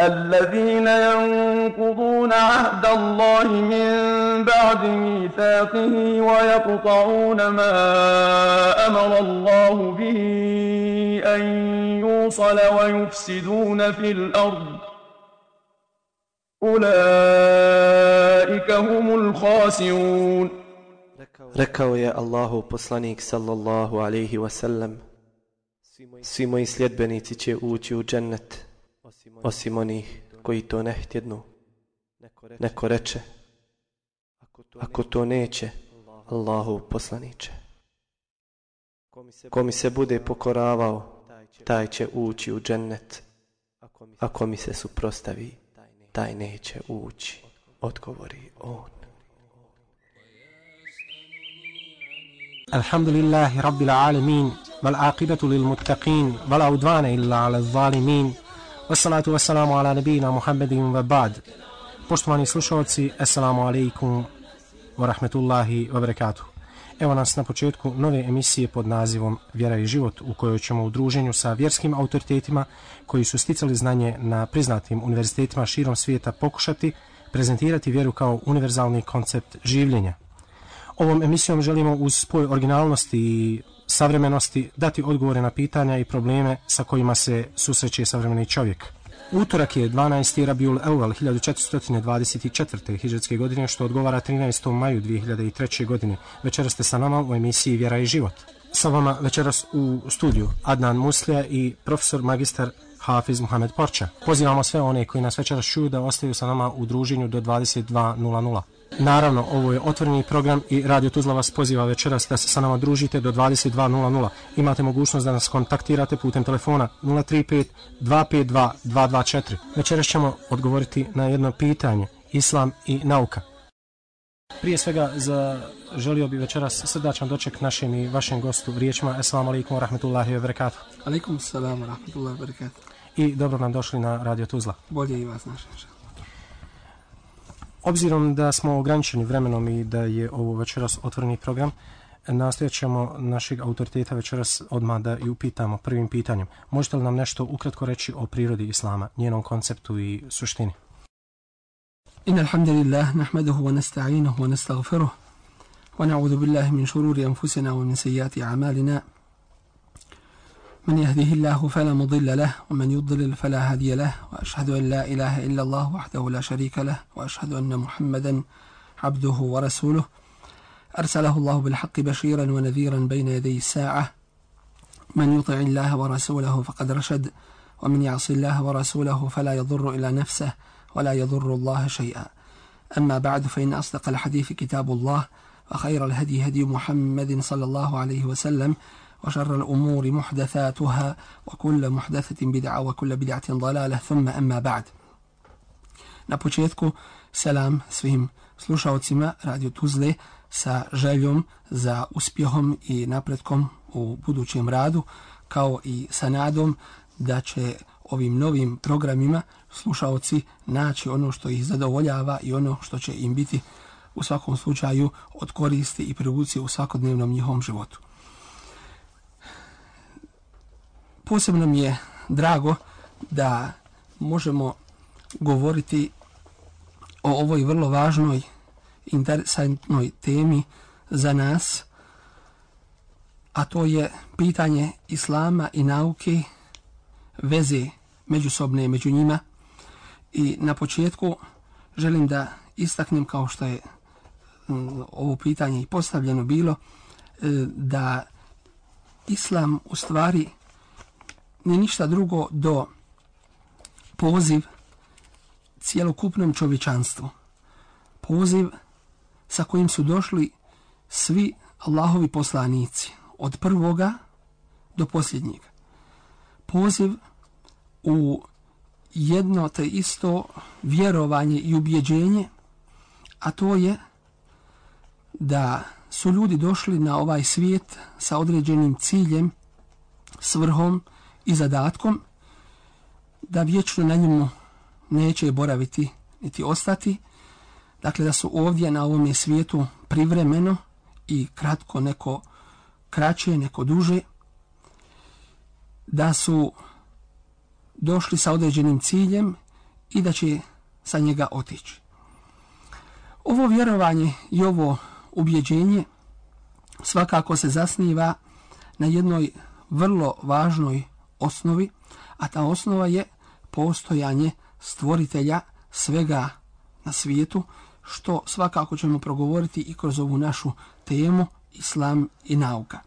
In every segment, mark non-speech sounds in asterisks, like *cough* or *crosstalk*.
الذين ينقضون عهد الله من بعد ميثاقه ويقطعون ما أمر الله به أن يوصل ويفسدون في الأرض. أولئك هم الخاسرون. ركوا يا الله بسلنيك صلى الله عليه وسلم سيمو يسلد بنيتي اوتي جنت Osim onih koji to ne htjednu Neko reče Ako to neće Allahu poslaniće Ko mi se bude pokoravao Taj će ući u džennet Ako mi se suprostavi taj neće ući. Odgovori on. الحمد لله رب العالمين والعاقبة للمتقين ولا عدوان إلا على الظالمين Vassalatu wassalamu ala nebina Muhammedin wa ba'd. Poštovani slušalci, assalamu alaikum wa rahmetullahi wa barakatuh. Evo nas na početku nove emisije pod nazivom Vjera i život u kojoj ćemo u druženju sa vjerskim autoritetima koji su sticali znanje na priznatim univerzitetima širom svijeta pokušati prezentirati vjeru kao univerzalni koncept življenja. Ovom emisijom želimo uz spoj originalnosti i savremenosti dati odgovore na pitanja i probleme sa kojima se susreće savremeni čovjek – Utorak je 12. Rabiul Euval 1424. hijđarske godine, što odgovara 13. maju 2003. godine. Večeras ste sa nama u emisiji Vjera i život. Sa vama večeras u studiju Adnan Muslija i profesor magistar Hafiz Muhammed Porča. Pozivamo sve one koji nas večeras čuju da ostaju sa nama u druženju do 22.00. Naravno, ovo je otvoreni program i Radio Tuzla vas poziva večeras da se sa nama družite do 22.00. Imate mogućnost da nas kontaktirate putem telefona 035 252 224. Večeras ćemo odgovoriti na jedno pitanje, Islam i nauka. Prije svega, za, želio bi večeras srdačan doček našem i vašem gostu riječima. Assalamu alaikum wa rahmatullahi wa barakatuh. Alaikum salam wa rahmatullahi wa barakatuh. I dobro nam došli na Radio Tuzla. Bolje i vas našem. Obzirom da smo ograničeni vremenom i da je ovo večeras otvoreni program, nastojat ćemo našeg autoriteta večeras odmah da i upitamo prvim pitanjem. Možete li nam nešto ukratko reći o prirodi Islama, njenom konceptu i suštini? Inna alhamdulillah, nahmaduhu wa nasta'inuhu wa nasta'gfiruh, wa na'udhu billahi min šururi anfusina wa min amalina, من يهده الله فلا مضل له ومن يضلل فلا هادي له وأشهد أن لا إله إلا الله وحده لا شريك له وأشهد أن محمدا عبده ورسوله. أرسله الله بالحق بشيرا ونذيرا بين يدي الساعة. من يطع الله ورسوله فقد رشد ومن يعص الله ورسوله فلا يضر إلى نفسه ولا يضر الله شيئا. أما بعد فإن أصدق الحديث كتاب الله وخير الهدي هدي محمد صلى الله عليه وسلم وشر الأمور محدثاتها وكل محدثة بدعة وكل بدعة ضلالة ثم أما بعد Na početku, selam svim slušalcima Radio Tuzle sa željom za uspjehom i napretkom u budućem radu, kao i sa nadom da će ovim novim programima slušalci naći ono što ih zadovoljava i ono što će im biti u svakom slučaju od koristi i privuci u svakodnevnom njihovom životu. Posebno mi je drago da možemo govoriti o ovoj vrlo važnoj interesantnoj temi za nas, a to je pitanje islama i nauke, veze međusobne među njima. I na početku želim da istaknem kao što je mm, ovo pitanje i postavljeno bilo, e, da islam u stvari ni ništa drugo do poziv cijelokupnom čovječanstvu. Poziv sa kojim su došli svi Allahovi poslanici, od prvoga do posljednjeg. Poziv u jedno te isto vjerovanje i ubjeđenje, a to je da su ljudi došli na ovaj svijet sa određenim ciljem, svrhom i zadatkom, da vječno na njemu neće boraviti niti ostati, dakle da su ovdje na ovom svijetu privremeno i kratko neko kraće, neko duže, da su došli sa određenim ciljem i da će sa njega otići. Ovo vjerovanje i ovo ubjeđenje svakako se zasniva na jednoj vrlo važnoj osnovi, a ta osnova je postojanje stvoritelja svega na svijetu, što svakako ćemo progovoriti i kroz ovu našu temu Islam i nauka.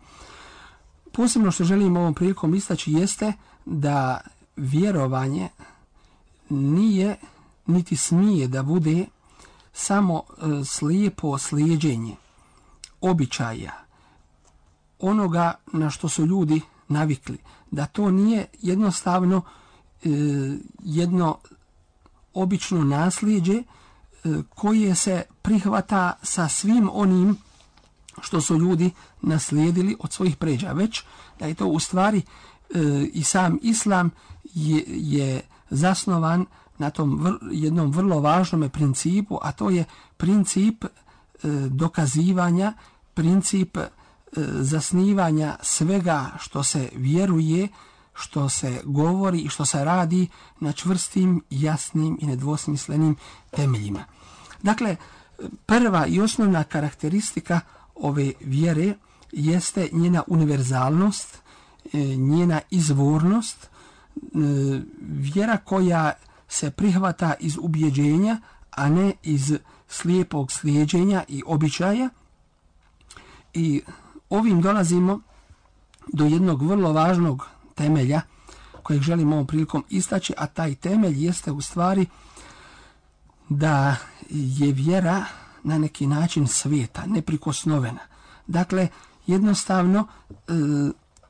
Posebno što želim ovom prilikom istaći jeste da vjerovanje nije niti smije da bude samo e, slijepo slijedjenje običaja onoga na što su ljudi navikli. Da to nije jednostavno e, jedno obično naslijeđe e, koje se prihvata sa svim onim što su ljudi naslijedili od svojih pređa. Već da je to u stvari e, i sam islam je, je zasnovan na tom vr, jednom vrlo važnom principu, a to je princip e, dokazivanja, princip e, E, zasnivanja svega što se vjeruje, što se govori i što se radi na čvrstim, jasnim i nedvosmislenim temeljima. Dakle, prva i osnovna karakteristika ove vjere jeste njena univerzalnost, e, njena izvornost, e, vjera koja se prihvata iz ubjeđenja, a ne iz slijepog slijedženja i običaja. I ovim dolazimo do jednog vrlo važnog temelja kojeg želim ovom prilikom istaći, a taj temelj jeste u stvari da je vjera na neki način svijeta, neprikosnovena. Dakle, jednostavno e,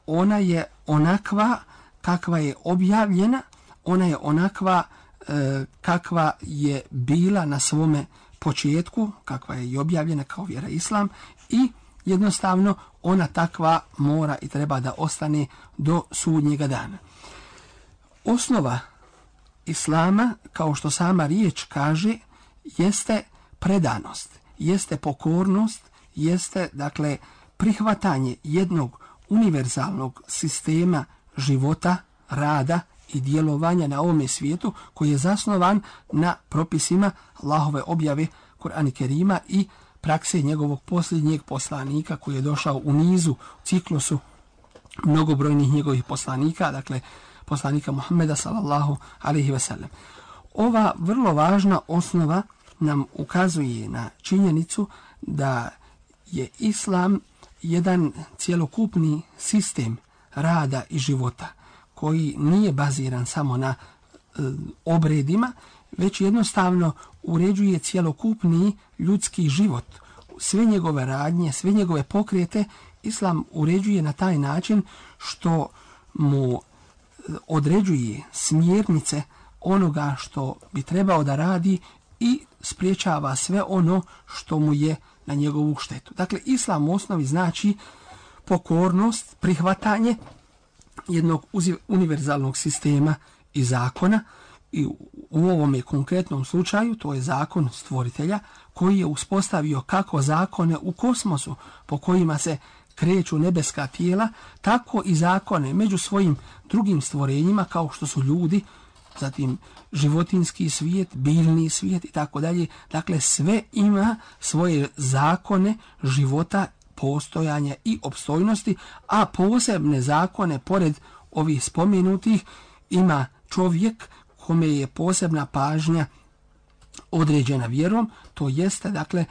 ona je onakva kakva je objavljena, ona je onakva e, kakva je bila na svome početku, kakva je i objavljena kao vjera islam i jednostavno ona takva mora i treba da ostane do sudnjega dana. Osnova islama, kao što sama riječ kaže, jeste predanost, jeste pokornost, jeste dakle prihvatanje jednog univerzalnog sistema života, rada i djelovanja na ovome svijetu koji je zasnovan na propisima Allahove objave Kur'ana Kerima i prakse njegovog posljednjeg poslanika koji je došao u nizu, u ciklusu mnogobrojnih njegovih poslanika, dakle poslanika Muhammeda sallallahu alaihi ve sellem. Ova vrlo važna osnova nam ukazuje na činjenicu da je islam jedan cjelokupni sistem rada i života koji nije baziran samo na e, obredima, već jednostavno uređuje cjelokupni ljudski život. Sve njegove radnje, sve njegove pokrete, islam uređuje na taj način što mu e, određuje smjernice onoga što bi trebao da radi i spriječava sve ono što mu je na njegovu štetu. Dakle, islam u osnovi znači pokornost, prihvatanje jednog univerzalnog sistema i zakona i u ovom konkretnom slučaju to je zakon stvoritelja koji je uspostavio kako zakone u kosmosu po kojima se kreću nebeska tijela, tako i zakone među svojim drugim stvorenjima kao što su ljudi, zatim životinski svijet, biljni svijet i tako dalje. Dakle, sve ima svoje zakone života, postojanja i opstojnosti, a posebne zakone, pored ovih spomenutih, ima čovjek kome je posebna pažnja određena vjerom, to jeste, dakle, e,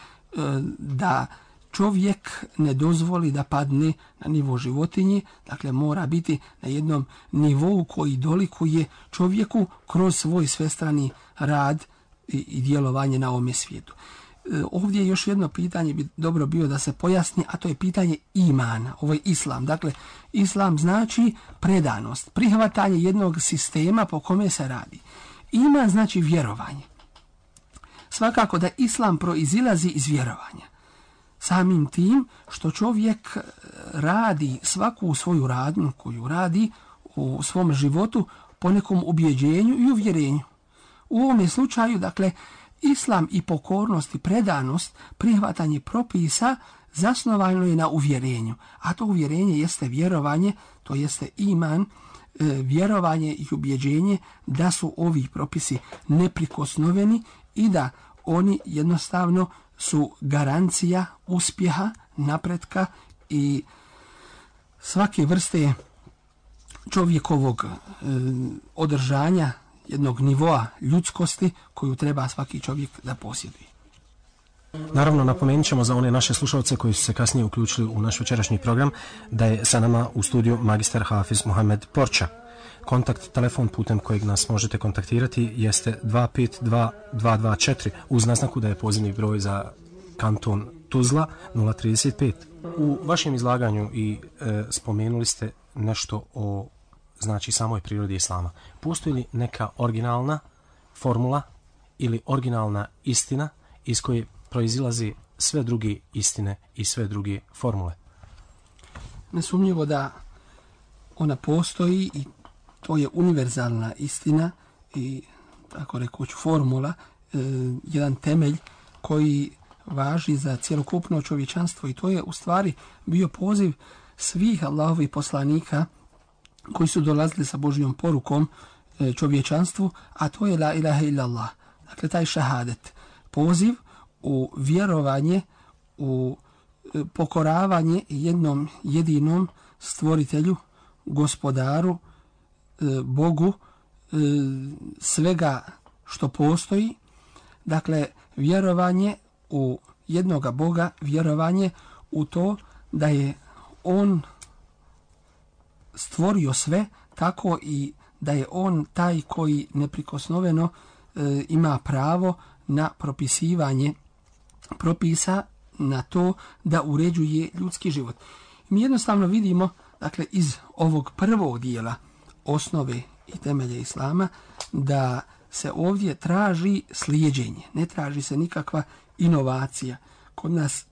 da čovjek ne dozvoli da padne na nivo životinje, dakle mora biti na jednom nivou koji dolikuje čovjeku kroz svoj svestrani rad i, i djelovanje na ovome svijetu. E, ovdje još jedno pitanje bi dobro bio da se pojasni, a to je pitanje imana, ovo je islam. Dakle, islam znači predanost, prihvatanje jednog sistema po kome se radi. Iman znači vjerovanje. Svakako da islam proizilazi iz vjerovanja. Samim tim što čovjek e, radi svaku svoju radnju koju radi u svom životu po nekom ubjeđenju i uvjerenju. U ovom slučaju, dakle, islam i pokornost i predanost, prihvatanje propisa, zasnovano je na uvjerenju. A to uvjerenje jeste vjerovanje, to jeste iman, e, vjerovanje i ubjeđenje da su ovi propisi neprikosnoveni i da oni jednostavno su garancija uspjeha, napretka i svake vrste čovjekovog e, održanja jednog nivoa ljudskosti koju treba svaki čovjek da posjeduje. Naravno, napomenut ćemo za one naše slušalce koji su se kasnije uključili u naš večerašnji program da je sa nama u studiju magister Hafiz Mohamed Porča. Kontakt, telefon putem kojeg nas možete kontaktirati jeste 252-224 uz naznaku da je pozivni broj za kanton Tuzla 035. U vašem izlaganju i e, spomenuli ste nešto o znači samoj prirodi islama. Postoji li neka originalna formula ili originalna istina iz koje proizilazi sve druge istine i sve druge formule? Nesumnjivo da ona postoji i to je univerzalna istina i tako rekuću formula, e, jedan temelj koji važi za cjelokupno čovječanstvo i to je u stvari bio poziv svih Allahovi poslanika koji su dolazili sa Božijom porukom e, čovječanstvu, a to je la ilaha illallah. Dakle, taj šahadet, poziv u vjerovanje, u e, pokoravanje jednom jedinom stvoritelju, gospodaru, e, Bogu, e, svega što postoji, dakle, vjerovanje u jednoga Boga, vjerovanje u to da je On stvorio sve tako i da je on taj koji neprikosnoveno e, ima pravo na propisivanje propisa na to da uređuje ljudski život. Mi jednostavno vidimo dakle iz ovog prvog dijela osnove i temelje islama da se ovdje traži slijedjenje, ne traži se nikakva inovacija. Kod nas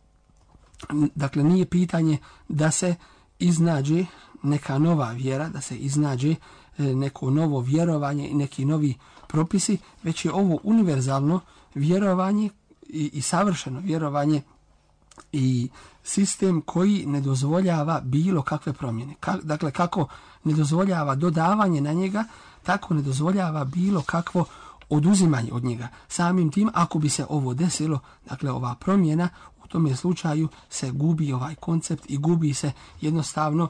dakle nije pitanje da se iznađe neka nova vjera, da se iznađe e, neko novo vjerovanje i neki novi propisi, već je ovo univerzalno vjerovanje i, i savršeno vjerovanje i sistem koji ne dozvoljava bilo kakve promjene. Ka, dakle, kako ne dozvoljava dodavanje na njega, tako ne dozvoljava bilo kakvo oduzimanje od njega. Samim tim, ako bi se ovo desilo, dakle, ova promjena, u tome slučaju se gubi ovaj koncept i gubi se jednostavno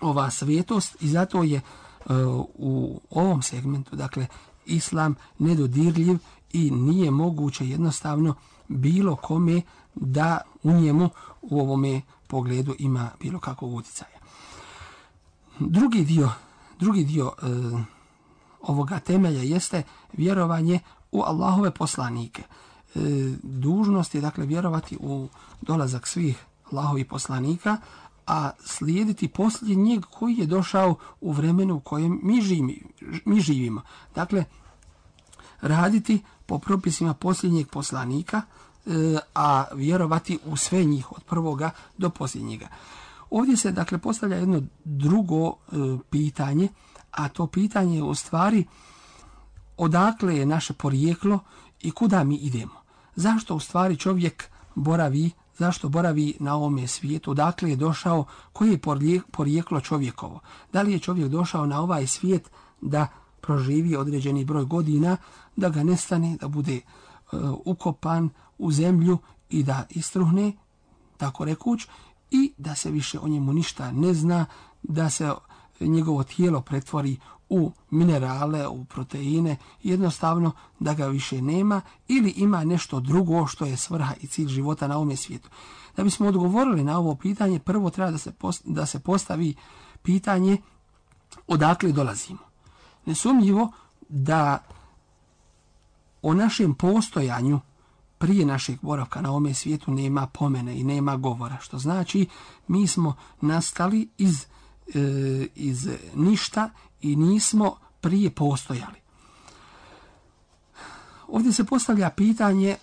ova svetost i zato je uh, u ovom segmentu, dakle, islam nedodirljiv i nije moguće jednostavno bilo kome da u njemu u ovome pogledu ima bilo kakvog utjecaja. Drugi dio, drugi dio e, ovoga temelja jeste vjerovanje u Allahove poslanike. E, dužnost je dakle vjerovati u dolazak svih Allahovi poslanika, a slijediti posljednjeg koji je došao u vremenu u kojem mi, živi, mi živimo. Dakle, raditi po propisima posljednjeg poslanika, e, a vjerovati u sve njih od prvoga do posljednjega. Ovdje se dakle postavlja jedno drugo e, pitanje, a to pitanje je u stvari odakle je naše porijeklo i kuda mi idemo. Zašto u stvari čovjek boravi zašto boravi na ovome svijetu, dakle je došao, koji je porijeklo čovjekovo. Da li je čovjek došao na ovaj svijet da proživi određeni broj godina, da ga nestane, da bude e, ukopan u zemlju i da istruhne, tako rekuć, i da se više o njemu ništa ne zna, da se njegovo tijelo pretvori u minerale, u proteine, jednostavno da ga više nema ili ima nešto drugo što je svrha i cilj života na ovom svijetu. Da bismo odgovorili na ovo pitanje, prvo treba da se, da se postavi pitanje odakle dolazimo. Nesumljivo da o našem postojanju prije našeg boravka na ovome svijetu nema pomene i nema govora, što znači mi smo nastali iz, e, iz ništa i nismo prije postojali. Ovdje se postavlja pitanje, e,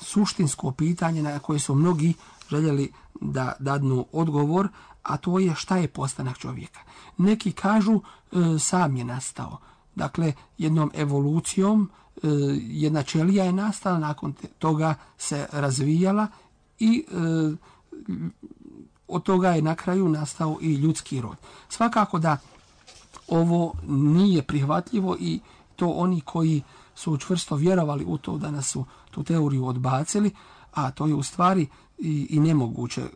suštinsko pitanje na koje su mnogi željeli da dadnu odgovor, a to je šta je postanak čovjeka. Neki kažu e, sam je nastao. Dakle, jednom evolucijom e, jedna čelija je nastala, nakon toga se razvijala i e, od toga je na kraju nastao i ljudski rod. Svakako da ovo nije prihvatljivo i to oni koji su čvrsto vjerovali u to da nas su tu teoriju odbacili, a to je u stvari i, i nemoguće e,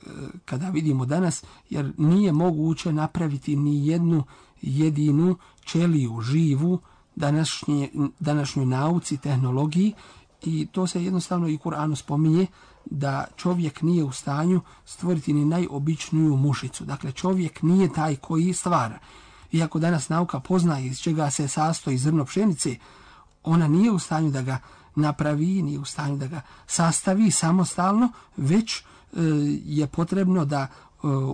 kada vidimo danas, jer nije moguće napraviti ni jednu jedinu čeliju živu današnje, današnjoj nauci, tehnologiji i to se jednostavno i Kur'anu spominje da čovjek nije u stanju stvoriti ni najobičniju mušicu. Dakle, čovjek nije taj koji stvara. Iako danas nauka poznaje iz čega se sastoji zrno pšenice, ona nije u stanju da ga napravi, nije u stanju da ga sastavi samostalno, već e, je potrebno da e,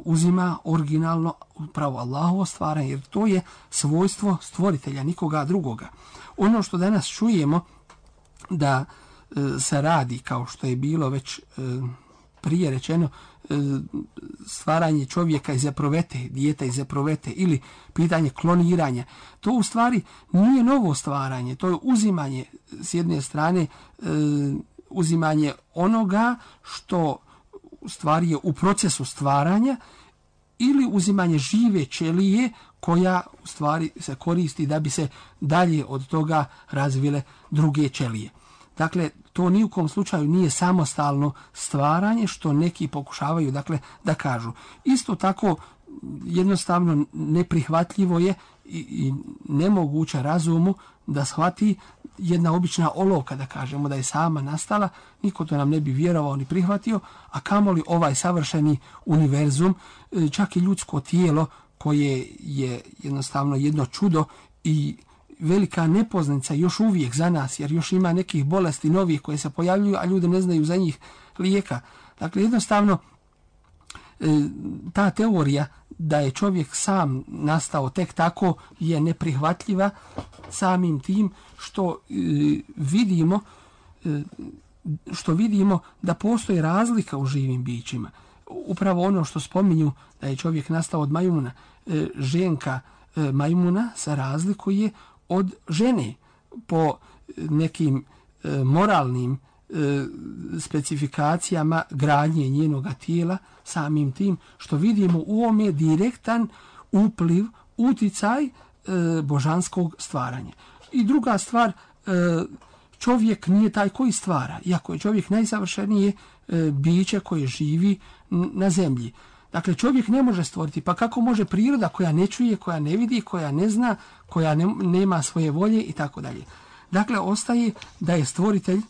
uzima originalno upravo Allahovo stvaranje, jer to je svojstvo stvoritelja, nikoga drugoga. Ono što danas čujemo da e, se radi, kao što je bilo već e, prije rečeno, e, E, stvaranje čovjeka iz eprovete, dijeta iz eprovete ili pitanje kloniranja, to u stvari nije novo stvaranje, to je uzimanje s jedne strane e, uzimanje onoga što u stvari je u procesu stvaranja ili uzimanje žive ćelije koja u stvari se koristi da bi se dalje od toga razvile druge ćelije. Dakle, to ni u kom slučaju nije samostalno stvaranje što neki pokušavaju dakle da kažu. Isto tako jednostavno neprihvatljivo je i, i nemoguće razumu da shvati jedna obična olovka da kažemo da je sama nastala, niko to nam ne bi vjerovao ni prihvatio, a kamoli ovaj savršeni univerzum, e, čak i ljudsko tijelo koje je jednostavno jedno čudo i velika nepoznanica još uvijek za nas, jer još ima nekih bolesti novih koje se pojavljuju, a ljudi ne znaju za njih lijeka. Dakle, jednostavno, e, ta teorija da je čovjek sam nastao tek tako je neprihvatljiva samim tim što e, vidimo e, što vidimo da postoji razlika u živim bićima. Upravo ono što spominju da je čovjek nastao od majmuna, ženka majmuna se razlikuje od žene po e, nekim e, moralnim e, specifikacijama gradnje njenog tijela samim tim što vidimo u ome direktan upliv, uticaj e, božanskog stvaranja. I druga stvar, e, čovjek nije taj koji stvara, iako je čovjek najsavršenije e, biće koje živi na zemlji. Dakle, čovjek ne može stvoriti, pa kako može priroda koja ne čuje, koja ne vidi, koja ne zna, koja ne, nema svoje volje i tako dalje. Dakle, ostaje da je stvoritelj e,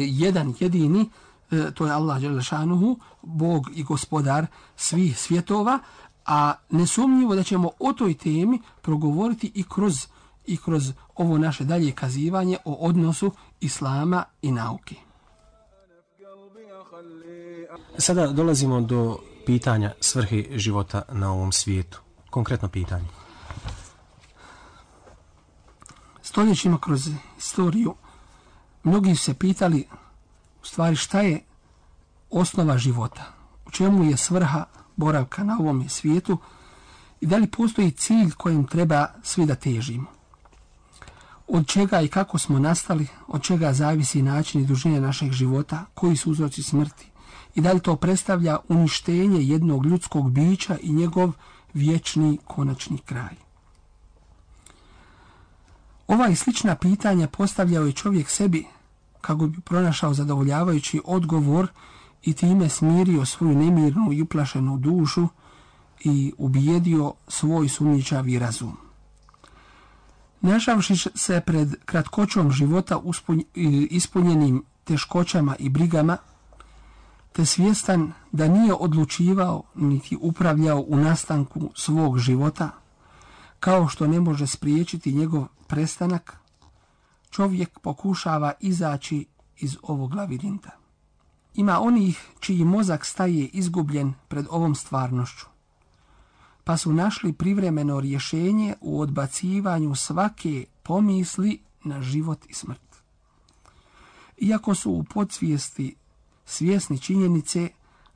jedan jedini, e, to je Allah Đelešanuhu, Bog i gospodar svih svjetova, a nesumnjivo da ćemo o toj temi progovoriti i kroz, i kroz ovo naše dalje kazivanje o odnosu Islama i nauke. Sada dolazimo do pitanja svrhe života na ovom svijetu. Konkretno pitanje. Stoljećima kroz istoriju mnogi se pitali u stvari šta je osnova života, u čemu je svrha boravka na ovom svijetu i da li postoji cilj kojim treba svi da težimo. Od čega i kako smo nastali, od čega zavisi način i dužine našeg života, koji su uzroci smrti, i da li to predstavlja uništenje jednog ljudskog bića i njegov vječni konačni kraj. Ova i slična pitanja postavljao je čovjek sebi kako bi pronašao zadovoljavajući odgovor i time smirio svoju nemirnu i uplašenu dušu i ubijedio svoj sumničavi razum. Našavši se pred kratkoćom života ispunjenim teškoćama i brigama, te svjestan da nije odlučivao niti upravljao u nastanku svog života, kao što ne može spriječiti njegov prestanak, čovjek pokušava izaći iz ovog lavirinta. Ima onih čiji mozak staje izgubljen pred ovom stvarnošću, pa su našli privremeno rješenje u odbacivanju svake pomisli na život i smrt. Iako su u podsvijesti svjesni činjenice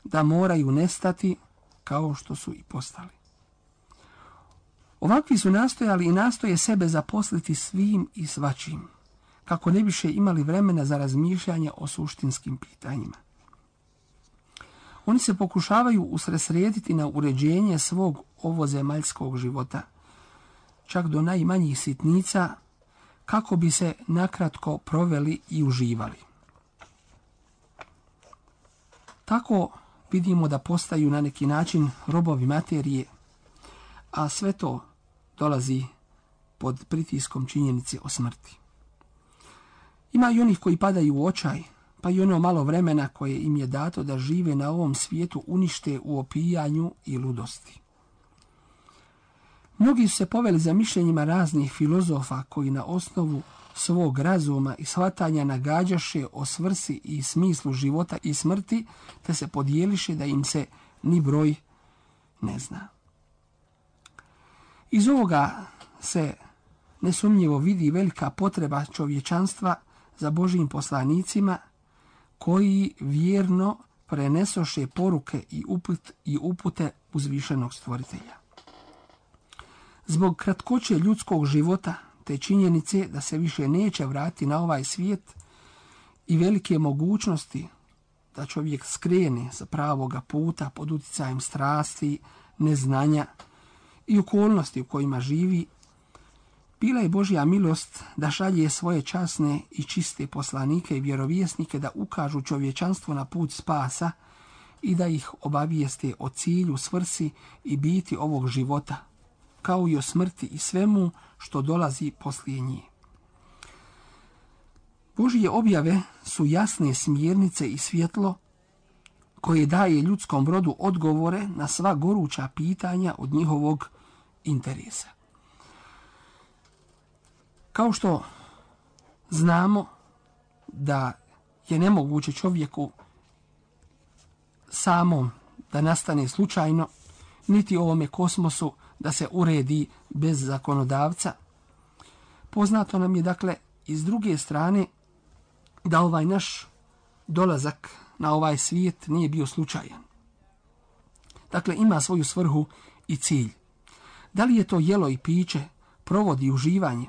da moraju nestati kao što su i postali. Ovakvi su nastojali i nastoje sebe zaposliti svim i svačim, kako ne više imali vremena za razmišljanje o suštinskim pitanjima. Oni se pokušavaju usresrediti na uređenje svog ovozemaljskog života, čak do najmanjih sitnica, kako bi se nakratko proveli i uživali. Tako vidimo da postaju na neki način robovi materije, a sve to dolazi pod pritiskom činjenice o smrti. Ima i onih koji padaju u očaj, pa i ono malo vremena koje im je dato da žive na ovom svijetu unište u opijanju i ludosti. Mnogi su se poveli za mišljenjima raznih filozofa koji na osnovu svog razuma i shvatanja nagađaše o svrsi i smislu života i smrti, te se podijeliše da im se ni broj ne zna. Iz ovoga se nesumnjivo vidi velika potreba čovječanstva za Božijim poslanicima koji vjerno prenesoše poruke i, uput, i upute uzvišenog stvoritelja. Zbog kratkoće ljudskog života te činjenice da se više neće vrati na ovaj svijet i velike mogućnosti da čovjek skrene sa pravoga puta pod uticajem strasti, neznanja i okolnosti u kojima živi, bila je Božja milost da šalje svoje časne i čiste poslanike i vjerovjesnike da ukažu čovječanstvo na put spasa i da ih obavijeste o cilju, svrsi i biti ovog života – kao i o smrti i svemu što dolazi poslije nje. Božije objave su jasne smjernice i svjetlo koje daje ljudskom rodu odgovore na sva goruća pitanja od njihovog interesa. Kao što znamo da je nemoguće čovjeku samom da nastane slučajno, niti ovome kosmosu da se uredi bez zakonodavca. Poznato nam je dakle iz druge strane da ovaj naš dolazak na ovaj svijet nije bio slučajan. Dakle, ima svoju svrhu i cilj. Da li je to jelo i piće, provodi uživanje?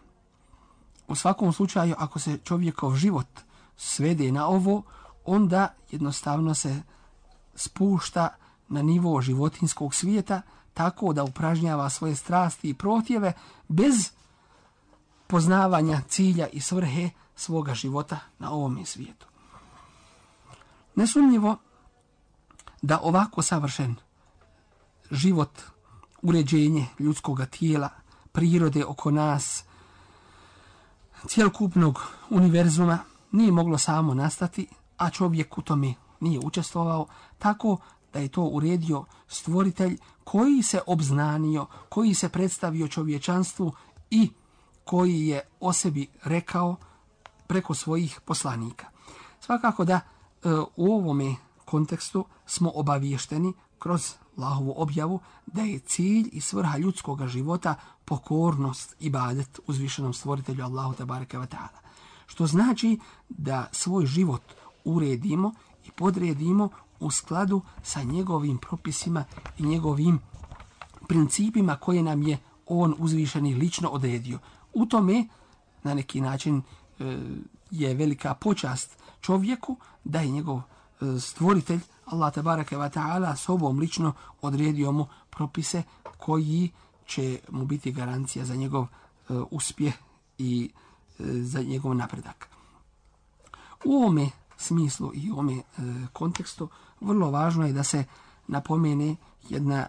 U svakom slučaju, ako se čovjekov život svede na ovo, onda jednostavno se spušta na nivo životinskog svijeta, tako da upražnjava svoje strasti i protjeve bez poznavanja cilja i svrhe svoga života na ovom svijetu. Nesumnjivo da ovako savršen život, uređenje ljudskog tijela, prirode oko nas, cijelokupnog univerzuma nije moglo samo nastati, a čovjek u tome nije učestvovao, tako da je to uredio stvoritelj koji se obznanio, koji se predstavio čovječanstvu i koji je o sebi rekao preko svojih poslanika. Svakako da e, u ovome kontekstu smo obaviješteni kroz Allahovu objavu da je cilj i svrha ljudskog života pokornost i badet uzvišenom stvoritelju Allahu tabaraka wa ta'ala. Što znači da svoj život uredimo i podredimo u skladu sa njegovim propisima i njegovim principima koje nam je on uzvišeni lično odredio. U tome, na neki način, e, je velika počast čovjeku da je njegov e, stvoritelj, Allah tabaraka wa ta'ala, sobom lično odredio mu propise koji će mu biti garancija za njegov e, uspjeh i za njegov napredak. U ovome smislu i u e, kontekstu vrlo važno je da se napomene jedna e,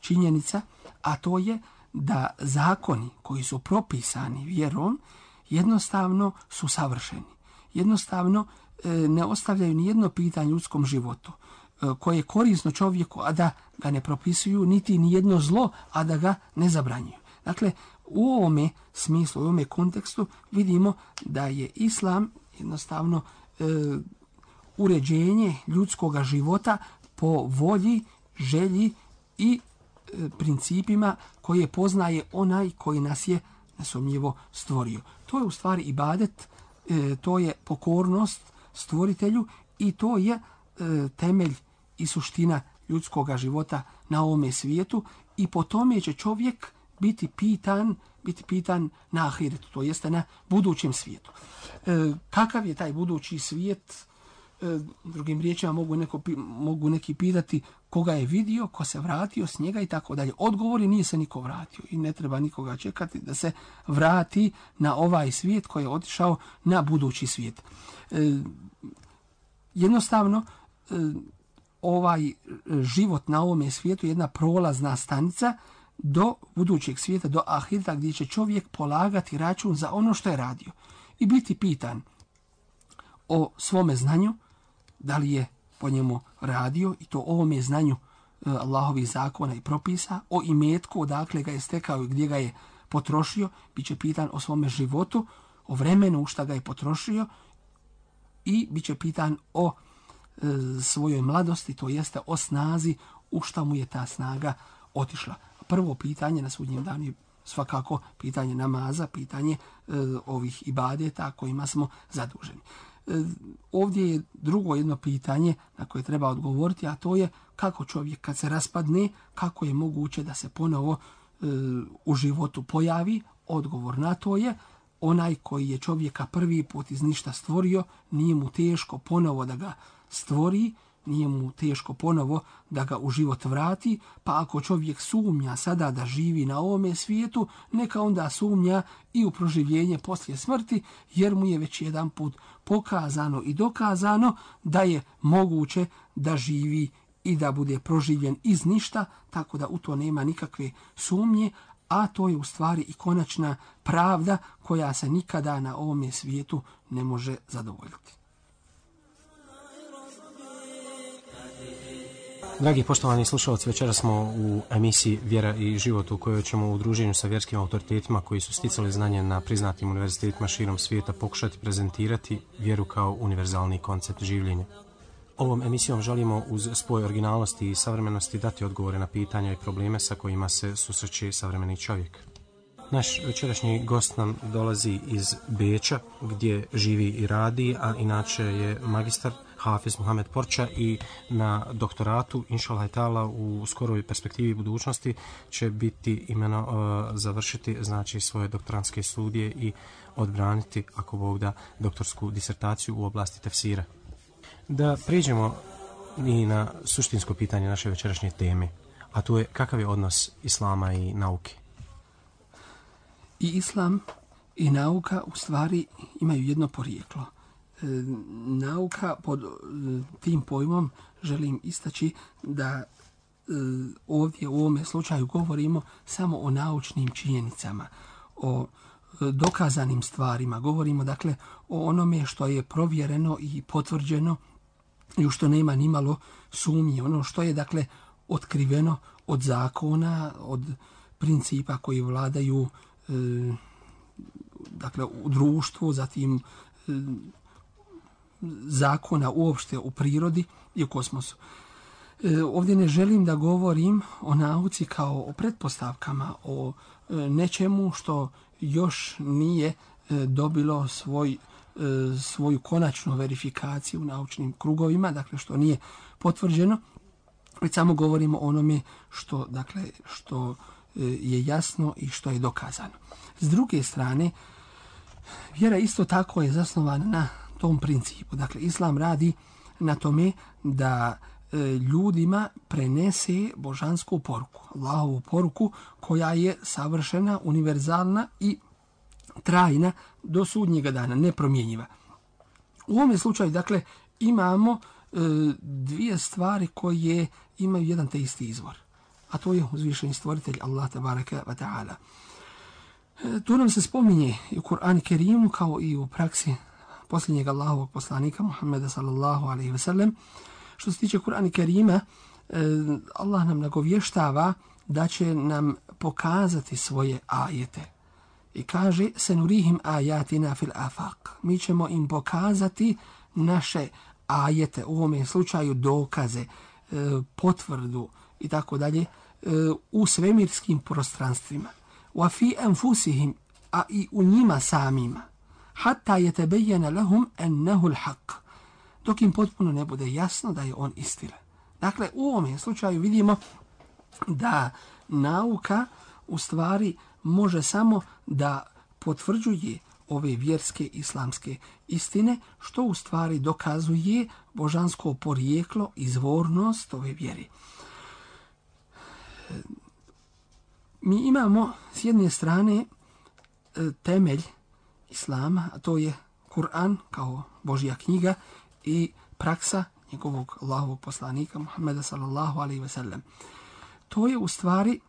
činjenica, a to je da zakoni koji su propisani vjerom jednostavno su savršeni. Jednostavno e, ne ostavljaju ni jedno pitanje ljudskom životu e, koje je korisno čovjeku, a da ga ne propisuju, niti ni jedno zlo, a da ga ne zabranjuju. Dakle, u ovome smislu, u ovome kontekstu vidimo da je islam jednostavno E, uređenje ljudskog života po volji, želji i e, principima koje poznaje onaj koji nas je nesomljivo stvorio. To je u stvari ibadet, e, to je pokornost stvoritelju i to je e, temelj i suština ljudskog života na ovome svijetu i po tome će čovjek biti pitan, biti pitan na ahiretu, to jeste na budućem svijetu. E, kakav je taj budući svijet? E, drugim riječima mogu, neko, mogu neki pitati koga je vidio, ko se vratio s njega i tako dalje. Odgovori nije se niko vratio i ne treba nikoga čekati da se vrati na ovaj svijet koji je otišao na budući svijet. E, jednostavno, e, ovaj život na ovome svijetu je jedna prolazna stanica do budućeg svijeta, do ahirta gdje će čovjek polagati račun za ono što je radio i biti pitan o svome znanju, da li je po njemu radio i to ovome znanju e, Allahovih zakona i propisa, o imetku, odakle ga je stekao i gdje ga je potrošio, bit će pitan o svome životu, o vremenu u šta ga je potrošio i bit će pitan o e, svojoj mladosti, to jeste o snazi u šta mu je ta snaga otišla. Prvo pitanje na sudnjem danu je svakako pitanje namaza, pitanje e, ovih ibadeta kojima smo zaduženi. E, ovdje je drugo jedno pitanje na koje treba odgovoriti, a to je kako čovjek kad se raspadne, kako je moguće da se ponovo e, u životu pojavi. Odgovor na to je onaj koji je čovjeka prvi put iz ništa stvorio, nije mu teško ponovo da ga stvori, nije mu teško ponovo da ga u život vrati, pa ako čovjek sumnja sada da živi na ovome svijetu, neka onda sumnja i u proživljenje poslije smrti, jer mu je već jedan put pokazano i dokazano da je moguće da živi i da bude proživljen iz ništa, tako da u to nema nikakve sumnje, a to je u stvari i konačna pravda koja se nikada na ovome svijetu ne može zadovoljiti. Dragi poštovani slušalci, večera smo u emisiji Vjera i život u kojoj ćemo u druženju sa vjerskim autoritetima koji su sticali znanje na priznatim univerzitetima širom svijeta pokušati prezentirati vjeru kao univerzalni koncept življenja. Ovom emisijom želimo uz spoj originalnosti i savremenosti dati odgovore na pitanja i probleme sa kojima se susreće savremeni čovjek. Naš večerašnji gost nam dolazi iz Beča gdje živi i radi, a inače je magistar Hafiz Mohamed Porča i na doktoratu, inšallah i tala, u skoroj perspektivi budućnosti će biti imeno uh, završiti znači svoje doktorantske studije i odbraniti, ako Bog da, doktorsku disertaciju u oblasti tefsira. Da priđemo i na suštinsko pitanje naše večerašnje teme, a to je kakav je odnos islama i nauke? I islam i nauka u stvari imaju jedno porijeklo – nauka pod e, tim pojmom želim istaći da e, ovdje u ovome slučaju govorimo samo o naučnim činjenicama, o e, dokazanim stvarima, govorimo dakle o onome što je provjereno i potvrđeno i u što nema nimalo sumnje, ono što je dakle otkriveno od zakona, od principa koji vladaju e, dakle u društvu, zatim e, zakona uopšte u prirodi i u kosmosu. E, ovdje ne želim da govorim o nauci kao o pretpostavkama, o e, nečemu što još nije e, dobilo svoj, e, svoju konačnu verifikaciju u naučnim krugovima, dakle što nije potvrđeno, već samo govorimo o onome što, dakle, što e, je jasno i što je dokazano. S druge strane, vjera isto tako je zasnovana na tom principu. Dakle, islam radi na tome da e, ljudima prenese božansku poruku, Allahovu poruku koja je savršena, univerzalna i trajna do sudnjega dana, nepromjenjiva. U ovom slučaju, dakle, imamo e, dvije stvari koje imaju jedan te isti izvor. a to je uzvišeni stvoritelj Allah tabaraka wa ta'ala. E, tu nam se spominje i u Kur'an Kerimu kao i u praksi posljednjeg Allahovog poslanika Muhammeda sallallahu alaihi ve sellem. Što se tiče Kur'ana Kerima, e, Allah nam nagovještava da će nam pokazati svoje ajete. I kaže, se nurihim ajatina fil afaq. Mi ćemo im pokazati naše ajete, u ovom slučaju dokaze, e, potvrdu i tako dalje, e, u svemirskim prostranstvima. Wa fi anfusihim, a i u njima samima. Hatta je tebejena lahum ennehu l'haq. Dok im potpuno ne bude jasno da je on istina. Dakle, u ovom slučaju vidimo da nauka u stvari može samo da potvrđuje ove vjerske islamske istine, što u stvari dokazuje božansko porijeklo, izvornost ove vjere. Mi imamo s jedne strane e, temelj islama, a to je Kur'an kao Božja knjiga i praksa njegovog Allahovog poslanika Muhammeda sallallahu alaihi ve sellem. To je u stvari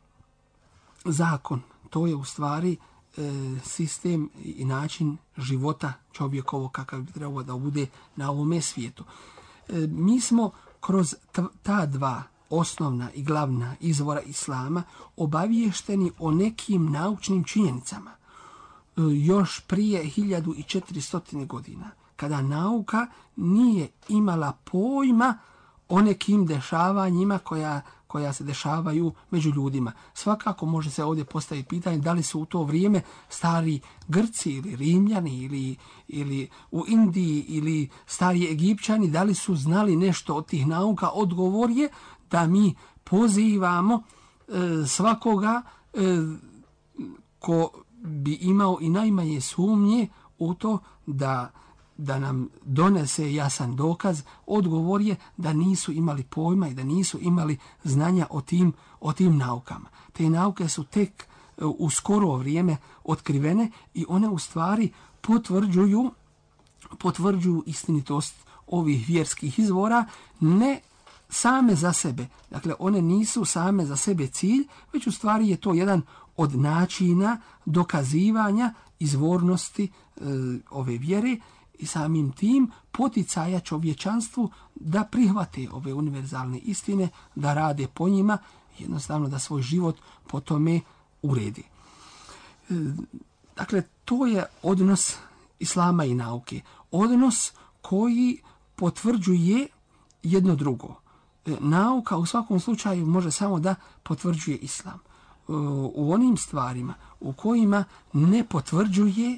zakon, to je u stvari e, sistem i način života čovjekovo kakav bi trebao da bude na ovome svijetu. E, mi smo kroz ta dva osnovna i glavna izvora islama obaviješteni o nekim naučnim činjenicama još prije 1400 godina kada nauka nije imala pojma o nekim dešavanjima koja koja se dešavaju među ljudima. Svakako može se ovdje postaviti pitanje da li su u to vrijeme stari Grci ili Rimljani ili, ili u Indiji ili stari Egipćani, da li su znali nešto od tih nauka. Odgovor je da mi pozivamo e, svakoga e, ko bi imao i najmanje sumnje u to da da nam donese jasan dokaz, odgovor je da nisu imali pojma i da nisu imali znanja o tim, o tim naukama. Te nauke su tek e, u skoro vrijeme otkrivene i one u stvari potvrđuju, potvrđuju istinitost ovih vjerskih izvora, ne same za sebe. Dakle, one nisu same za sebe cilj, već u stvari je to jedan od načina dokazivanja izvornosti e, ove vjere i samim tim poticaja čovječanstvu da prihvate ove univerzalne istine, da rade po njima, jednostavno da svoj život po tome uredi. E, dakle, to je odnos islama i nauke. Odnos koji potvrđuje jedno drugo. E, nauka u svakom slučaju može samo da potvrđuje islam. U onim stvarima u kojima ne potvrđuje e,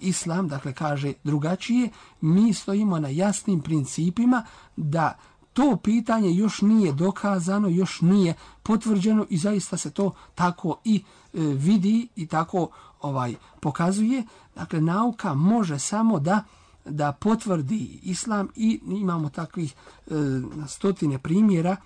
islam, dakle kaže drugačije, mi stojimo na jasnim principima da to pitanje još nije dokazano, još nije potvrđeno i zaista se to tako i e, vidi i tako ovaj pokazuje. Dakle, nauka može samo da da potvrdi islam i imamo takvih e, stotine primjera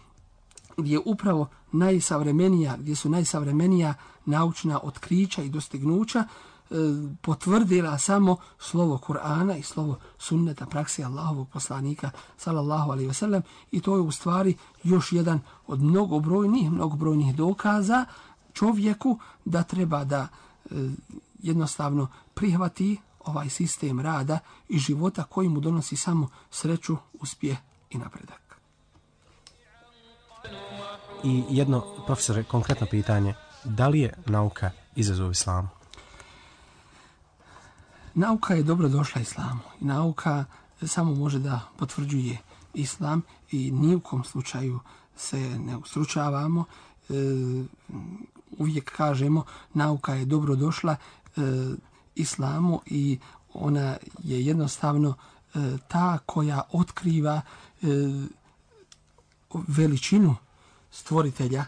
gdje je upravo najsavremenija, gdje su najsavremenija naučna otkrića i dostignuća E, potvrdila samo slovo Kur'ana i slovo sunneta praksi Allahovog poslanika sallallahu alaihi wasallam i to je u stvari još jedan od mnogobrojnih, mnogobrojnih dokaza čovjeku da treba da e, jednostavno prihvati ovaj sistem rada i života koji mu donosi samo sreću, uspjeh i napredak. I jedno, profesore, konkretno pitanje. Da li je nauka izazov islamu? nauka je dobro došla islamu i nauka samo može da potvrđuje islam i nijukom slučaju se ne ustručavamo. E, uvijek kažemo nauka je dobro došla e, islamu i ona je jednostavno e, ta koja otkriva e, veličinu stvoritelja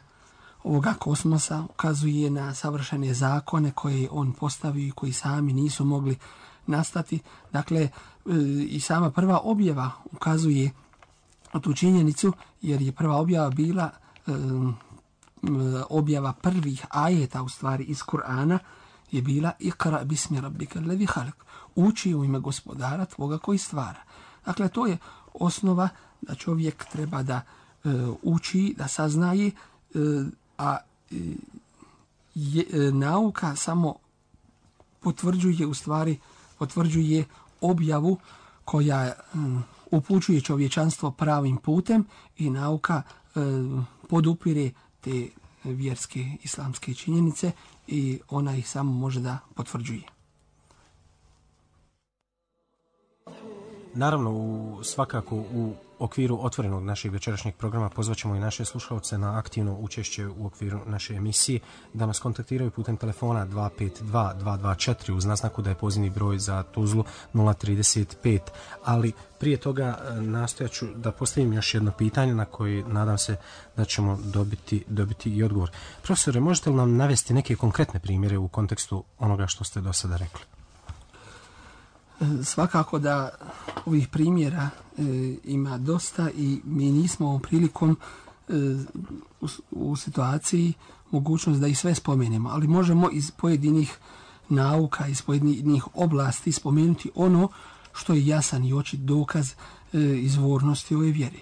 ovoga kosmosa ukazuje na savršene zakone koje on postavio i koji sami nisu mogli nastati. Dakle, e, i sama prva objava ukazuje tu činjenicu, jer je prva objava bila e, objava prvih ajeta u stvari iz Kur'ana, je bila ikra bismi rabbika levi halak. Uči u ime gospodara tvoga koji stvara. Dakle, to je osnova da čovjek treba da uh, E, uči, da saznaje e, a e, je, e, nauka samo potvrđuje u stvari potvrđuje objavu koja upućuje čovječanstvo pravim putem i nauka e, podupire te vjerske islamske činjenice i ona ih samo može da potvrđuje. Naravno, u, svakako u okviru otvorenog našeg večerašnjeg programa pozvaćemo i naše slušalce na aktivno učešće u okviru naše emisije da nas kontaktiraju putem telefona 252-224 uz naznaku da je pozivni broj za Tuzlu 035. Ali prije toga e, nastojaću da postavim još jedno pitanje na koje nadam se da ćemo dobiti, dobiti i odgovor. Profesore, možete li nam navesti neke konkretne primjere u kontekstu onoga što ste do sada rekli? Svakako da ovih primjera e, ima dosta i mi nismo ovom prilikom e, u, u situaciji mogućnost da ih sve spomenemo, ali možemo iz pojedinih nauka, iz pojedinih oblasti spomenuti ono što je jasan i očit dokaz e, izvornosti ove vjeri.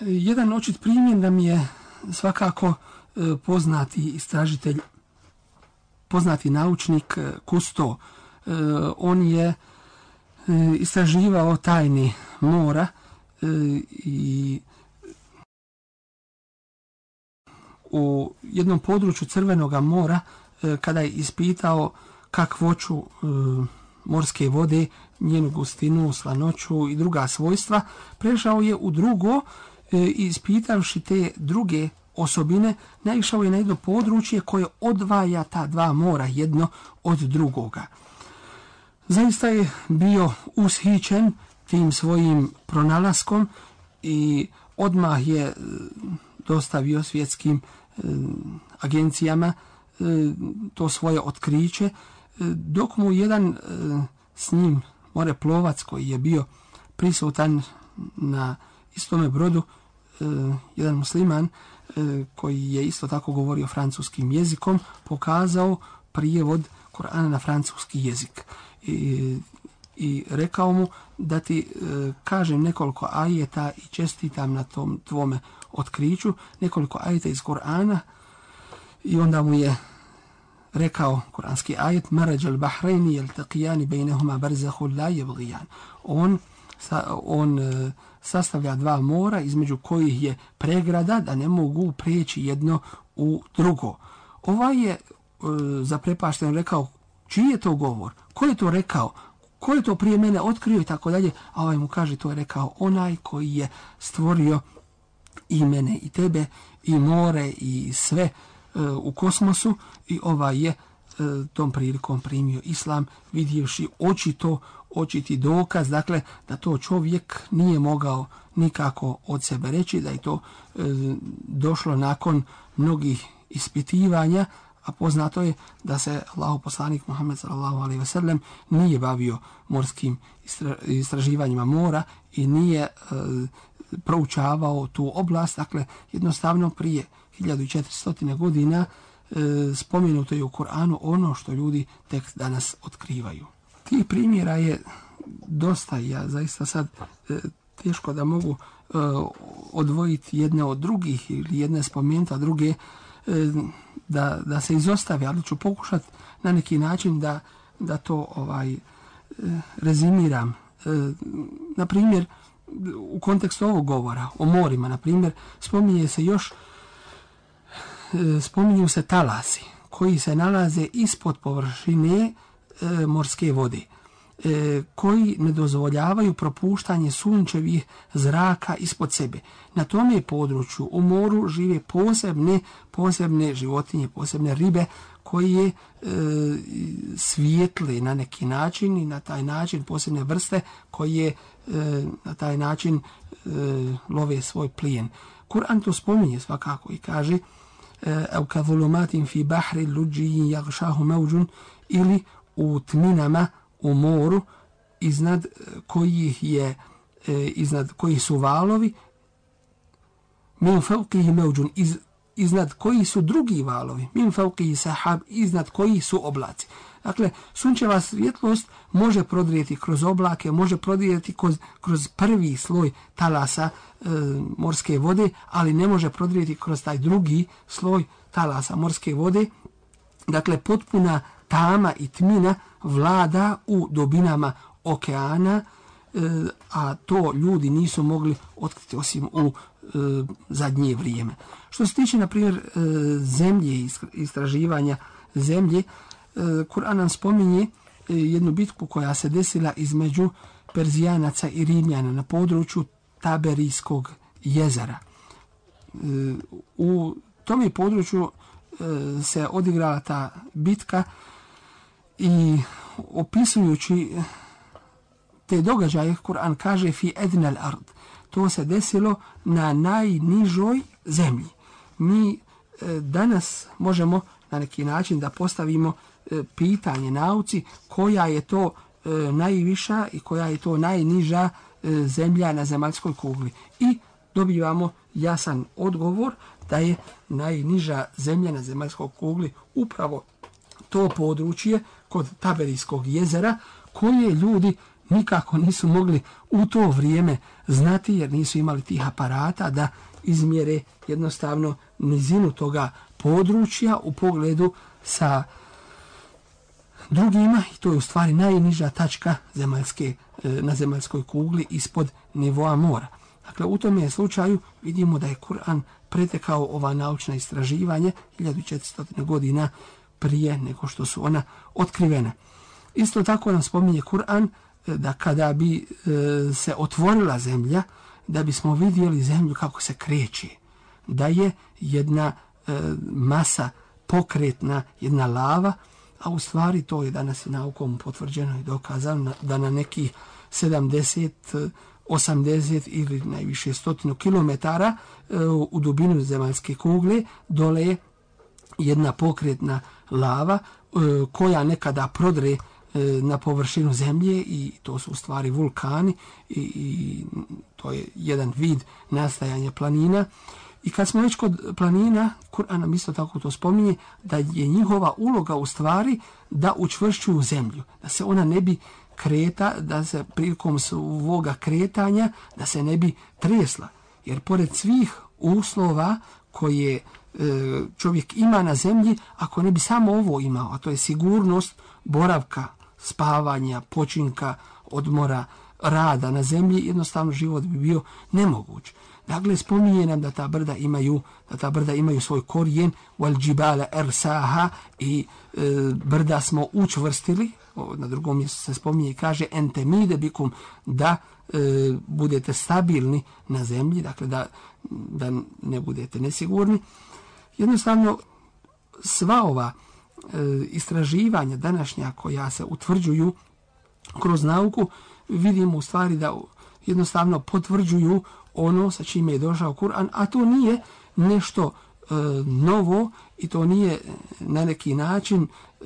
Jedan očit primjer nam je svakako e, poznati istražitelj, poznati naučnik e, Kusto, e, Eh, on je eh, istraživao tajni mora eh, i u jednom području Crvenog mora kada je ispitao kakvoću morske vode, njenu gustinu, slanoću i druga svojstva, prešao je u drugo i ispitavši te druge osobine, naišao je na jedno područje koje odvaja ta dva mora jedno od drugoga. Zaista je bio ushićen tim svojim pronalaskom i odmah je e, dostavio svjetskim e, agencijama e, to svoje otkriće, dok mu jedan s njim moreplovac koji je bio prisutan na istome brodu, jedan musliman koji je isto tako govorio francuskim jezikom, pokazao prijevod Korana na francuski jezik i, i rekao mu da ti e, kažem nekoliko ajeta i čestitam na tom tvome otkriću, nekoliko ajeta iz Korana i onda mu je rekao kuranski ajet Marajal Bahreini jel taqijani bejnehuma barzahu la jevlijan. On, sa, on e, sastavlja dva mora između kojih je pregrada da ne mogu preći jedno u drugo. Ovaj je e, zaprepašten rekao čiji je to govor? Ko je to rekao? Ko je to prije mene otkrio i tako dalje? A ovaj mu kaže, to je rekao onaj koji je stvorio i mene i tebe i more i sve e, u kosmosu i ovaj je e, tom prilikom primio islam vidjevši očito očiti dokaz dakle da to čovjek nije mogao nikako od sebe reći da je to e, došlo nakon mnogih ispitivanja a poznato je da se Allahu poslanik Muhammed sallallahu alejhi ve sellem nije bavio morskim istraživanjima mora i nije e, proučavao tu oblast, dakle jednostavno prije 1400 godina e, spomenuto je u Koranu ono što ljudi tek danas otkrivaju. Ti primjera je dosta, ja zaista sad e, teško da mogu e, odvojiti jedne od drugih ili jedne spomenuti, a druge e, da, da se izostave, ali ću pokušati na neki način da, da to ovaj eh, rezimiram. Eh, na primjer, u kontekstu ovog govora o morima, na primjer, spominje se još eh, spominju se talasi koji se nalaze ispod površine morske vode e, koji ne dozvoljavaju propuštanje sunčevih zraka ispod sebe. Na tome području u moru žive posebne posebne životinje, posebne ribe koje e, svijetle na neki način i na taj način posebne vrste koje e, na taj način e, love svoj plijen. Kur'an to spominje svakako i kaže e, au ka fi bahri luđijin jagšahu mevđun ili u tminama u moru iznad e, kojih je e, iznad kojih su valovi min fawqihi mawjun iz iznad koji su drugi valovi, min fauki sahab, iznad koji su oblaci. Dakle, sunčeva svjetlost može prodrijeti kroz oblake, može prodrijeti kroz, kroz prvi sloj talasa e, morske vode, ali ne može prodrijeti kroz taj drugi sloj talasa morske vode. Dakle, potpuna tama i tmina vlada u dobinama okeana, e, a to ljudi nisu mogli otkriti osim u e, zadnje vrijeme. Što se tiče, na primjer, e, zemlje, istraživanja zemlje, Kur'an nam spominje jednu bitku koja se desila između Perzijanaca i Rimljana na području Taberijskog jezera. U tom je području se odigrala ta bitka i opisujući te događaje, Kur'an kaže fi ednel ard. To se desilo na najnižoj zemlji. Mi e, danas možemo na neki način da postavimo e, pitanje nauci koja je to e, najviša i koja je to najniža e, zemlja na zemaljskoj kugli. I dobivamo jasan odgovor da je najniža zemlja na zemaljskoj kugli upravo to područje kod Taberijskog jezera koje ljudi nikako nisu mogli u to vrijeme znati jer nisu imali tih aparata da izmjere jednostavno nizinu toga područja u pogledu sa drugima i to je u stvari najniža tačka zemaljske, e, na zemaljskoj kugli ispod nivoa mora. Dakle, u tom je slučaju vidimo da je Kur'an pretekao ova naučna istraživanja 1400 godina prije nego što su ona otkrivena. Isto tako nam spominje Kur'an e, da kada bi e, se otvorila zemlja, da bismo vidjeli zemlju kako se kreće, da je jedna e, masa pokretna, jedna lava, a u stvari to je danas i naukom potvrđeno i dokazano da na neki 70, 80 ili najviše 100 km u dubinu zemaljske kugle dole je jedna pokretna lava e, koja nekada prodre e, na površinu zemlje i to su u stvari vulkani i, i to je jedan vid nastajanja planina. I kad smo već kod planina, Kur'an nam isto tako to spominje, da je njihova uloga u stvari da učvršćuju zemlju, da se ona ne bi kreta, da se prilikom svoga kretanja, da se ne bi tresla. Jer pored svih uslova koje E, čovjek ima na zemlji ako ne bi samo ovo imao, a to je sigurnost boravka, spavanja, počinka, odmora, rada na zemlji, jednostavno život bi bio nemoguć. Dakle, spominje nam da ta brda imaju, da ta brda imaju svoj korijen, wal džibala ersaha, i e, brda smo učvrstili, na drugom mjestu se spominje i kaže entemide bikum, da e, budete stabilni na zemlji, dakle da, da ne budete nesigurni jednostavno sva ova e, istraživanja današnja koja se utvrđuju kroz nauku vidimo u stvari da jednostavno potvrđuju ono sa čime je došao Kur'an, a to nije nešto e, novo i to nije na neki način e,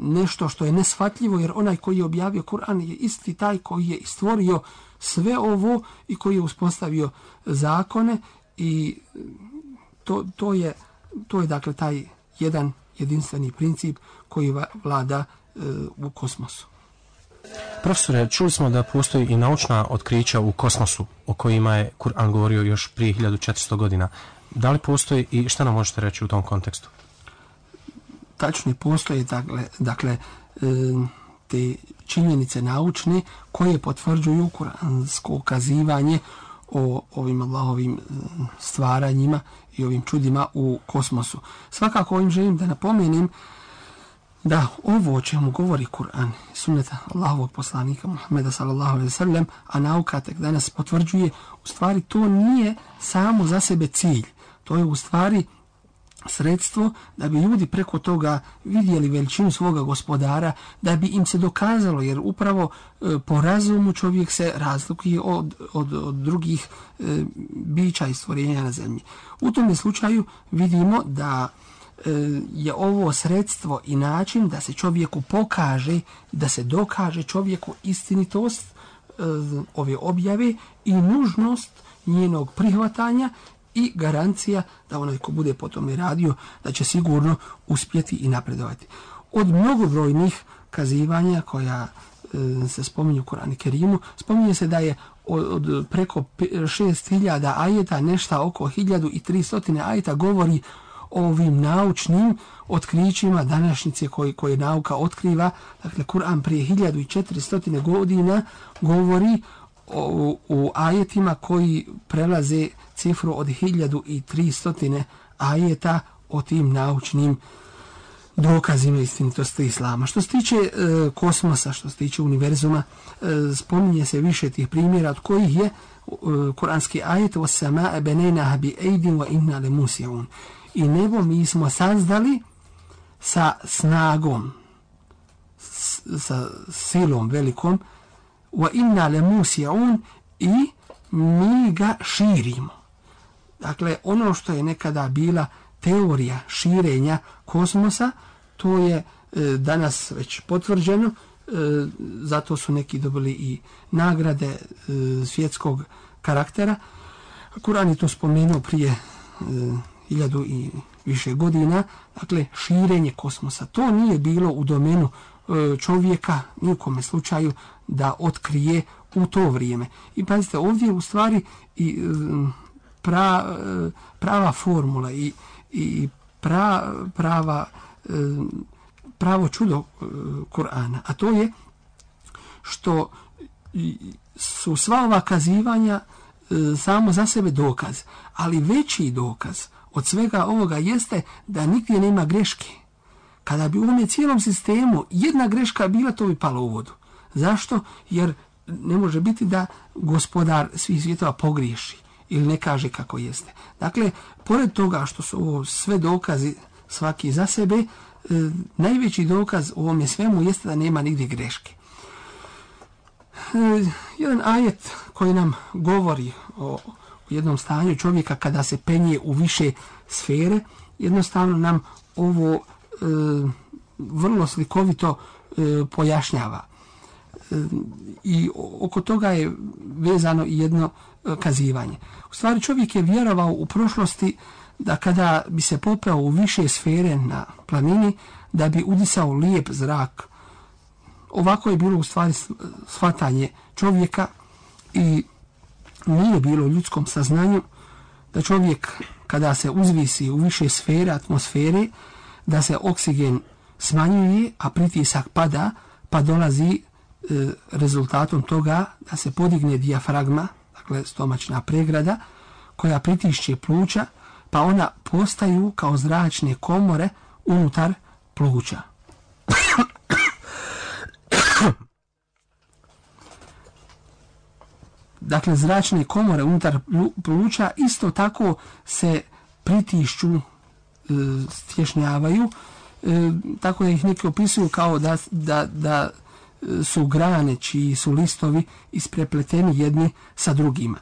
nešto što je nesvatljivo jer onaj koji je objavio Kur'an je isti taj koji je stvorio sve ovo i koji je uspostavio zakone i to, to je to je dakle taj jedan jedinstveni princip koji vlada e, u kosmosu. Profesore, čuli smo da postoji i naučna otkrića u kosmosu o kojima je Kur'an govorio još prije 1400 godina. Da li postoji i šta nam možete reći u tom kontekstu? Tačno postoje dakle, dakle e, te činjenice naučne koje potvrđuju kuransko ukazivanje o ovim Allahovim e, stvaranjima i ovim čudima u kosmosu. Svakako ovim želim da napomenim da ovo o čemu govori Kur'an, sunneta Allahovog poslanika Muhammeda sallallahu alaihi sallam, a nauka tek danas potvrđuje, u stvari to nije samo za sebe cilj. To je u stvari sredstvo da bi ljudi preko toga vidjeli veličinu svoga gospodara, da bi im se dokazalo, jer upravo e, po razumu čovjek se razlikuje od, od, od drugih e, bića i stvorenja na zemlji. U tom slučaju vidimo da e, je ovo sredstvo i način da se čovjeku pokaže, da se dokaže čovjeku istinitost e, ove objave i nužnost njenog prihvatanja i garancija da onaj ko bude potom i radio, da će sigurno uspjeti i napredovati. Od mnogobrojnih kazivanja koja e, se spominju u Korani Kerimu, spominje se da je od, od preko 6000 ajeta, nešta oko 1300 ajeta govori o ovim naučnim otkrićima današnjice koji, koje nauka otkriva. Dakle, Kur'an prije 1400 godina govori u, u ajetima koji prelaze cifru od 1300 ajeta o tim naučnim dokazima istinitosti islama. Što se tiče e, kosmosa, što se tiče univerzuma, e, spominje se više tih primjera od kojih je e, kuranski ajet وَسَمَاءَ sama ebenejna bi ejdin wa inna. I nebo mi smo sazdali sa snagom, s, sa silom velikom, wa inna le musijaun i mi ga širimo. Dakle, ono što je nekada bila teorija širenja kosmosa, to je e, danas već potvrđeno, e, zato su neki dobili i nagrade e, svjetskog karaktera. Kur'an je to spomenuo prije e, hiljadu i više godina, dakle, širenje kosmosa. To nije bilo u domenu e, u kome slučaju, da otkrije u to vrijeme. I pazite, ovdje u stvari i e, pra, e, prava formula i, i pra, prava e, pravo čudo Kur'ana, a to je što su sva ova kazivanja samo za sebe dokaz, ali veći dokaz od svega ovoga jeste da nigdje nema greške. Kada bi u ovom cijelom sistemu jedna greška bila, to bi palo u vodu. Zašto? Jer ne može biti da gospodar svih svjetova pogriješi ili ne kaže kako jeste. Dakle, pored toga što su ovo sve dokazi svaki za sebe, e, najveći dokaz u ovome svemu jeste da nema nigdje greške. E, jedan ajet koji nam govori o jednom stanju čovjeka kada se penje u više sfere, jednostavno nam ovo E, vrlo slikovito e, pojašnjava. E, I oko toga je vezano i jedno e, kazivanje. U stvari čovjek je vjerovao u prošlosti da kada bi se popeo u više sfere na planini, da bi udisao lijep zrak. Ovako je bilo u stvari shvatanje čovjeka i nije bilo u ljudskom saznanju da čovjek kada se uzvisi u više sfere, atmosfere, da se oksigen smanjuje, a pritisak pada, pa dolazi e, rezultatom toga da se podigne dijafragma, dakle stomačna pregrada, koja pritišće pluća, pa ona postaju kao zračne komore unutar pluća. *coughs* dakle, zračne komore unutar pluća isto tako se pritišću, E, stješnjavaju, e, tako da ih neki opisuju kao da, da, da e, su grane čiji su listovi isprepleteni jedni sa drugima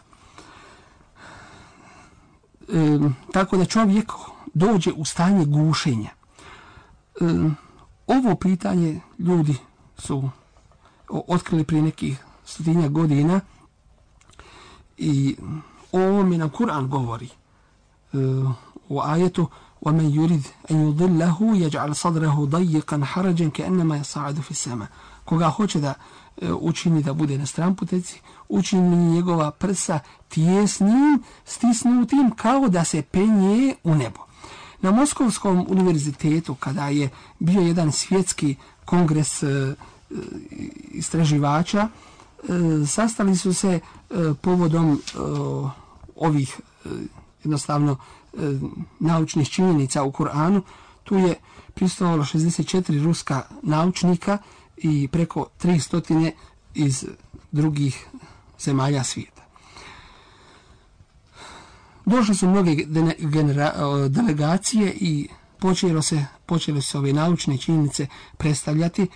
e, tako da čovjek dođe u stanje gušenja. E, ovo pitanje ljudi su otkrili prije nekih stotinja godina i o ovome nam Kur'an govori e, u ajetu ومن يريد أن يضله يجعل صدره ضيقا حرجا كأنما يصعد في السماء koga hoće da e, učini da bude na stramputeci, učini njegova prsa tjesnim, stisnutim, kao da se penje u nebo. Na Moskovskom univerzitetu, kada je bio jedan svjetski kongres e, e, istraživača, sastali su se povodom ovih jednostavno e, naučnih činjenica u Kur'anu, Tu je pristovalo 64 ruska naučnika i preko 300 iz drugih zemalja svijeta. Došle su mnoge delegacije i počelo se, počele se ove naučne činjenice predstavljati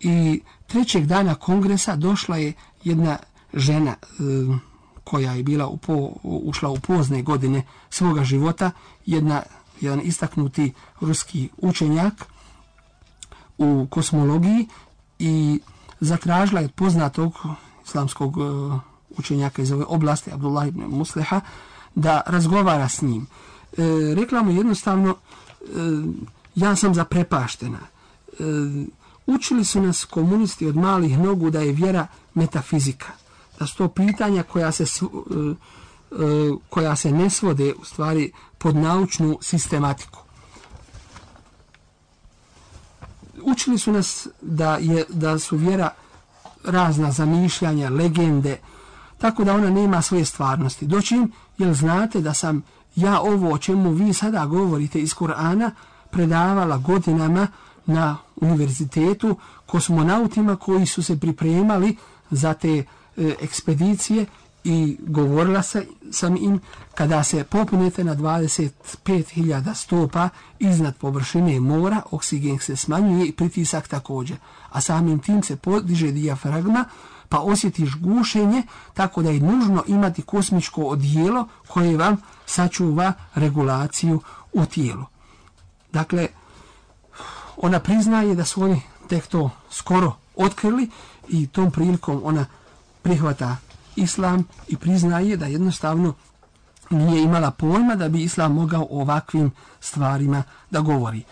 i trećeg dana kongresa došla je jedna žena e, koja je bila upo, ušla u pozne godine svoga života, jedna, jedan istaknuti ruski učenjak u kosmologiji i zatražila je poznatog islamskog uh, učenjaka iz ove oblasti, Abdullah ibn Musleha, da razgovara s njim. E, rekla mu jednostavno, e, ja sam zaprepaštena. E, učili su nas komunisti od malih nogu da je vjera metafizika. Da su to pitanja koja se, e, e, koja se ne svode u stvari pod naučnu sistematiku. Učili su nas da, je, da su vjera razna zamišljanja, legende, tako da ona nema svoje stvarnosti. Doćim, jel znate da sam ja ovo o čemu vi sada govorite iz Kur'ana predavala godinama na univerzitetu kosmonautima koji su se pripremali za te E, ekspedicije i govorila se, sam im kada se popunete na 25.000 stopa iznad površine mora, oksigen se smanjuje i pritisak također. A samim tim se podiže dijafragma pa osjetiš gušenje tako da je nužno imati kosmičko odijelo koje vam sačuva regulaciju u tijelu. Dakle, ona priznaje da su oni tek to skoro otkrili i tom prilikom ona prihvata islam i priznaje da jednostavno nije imala pojma da bi islam mogao o ovakvim stvarima da govori.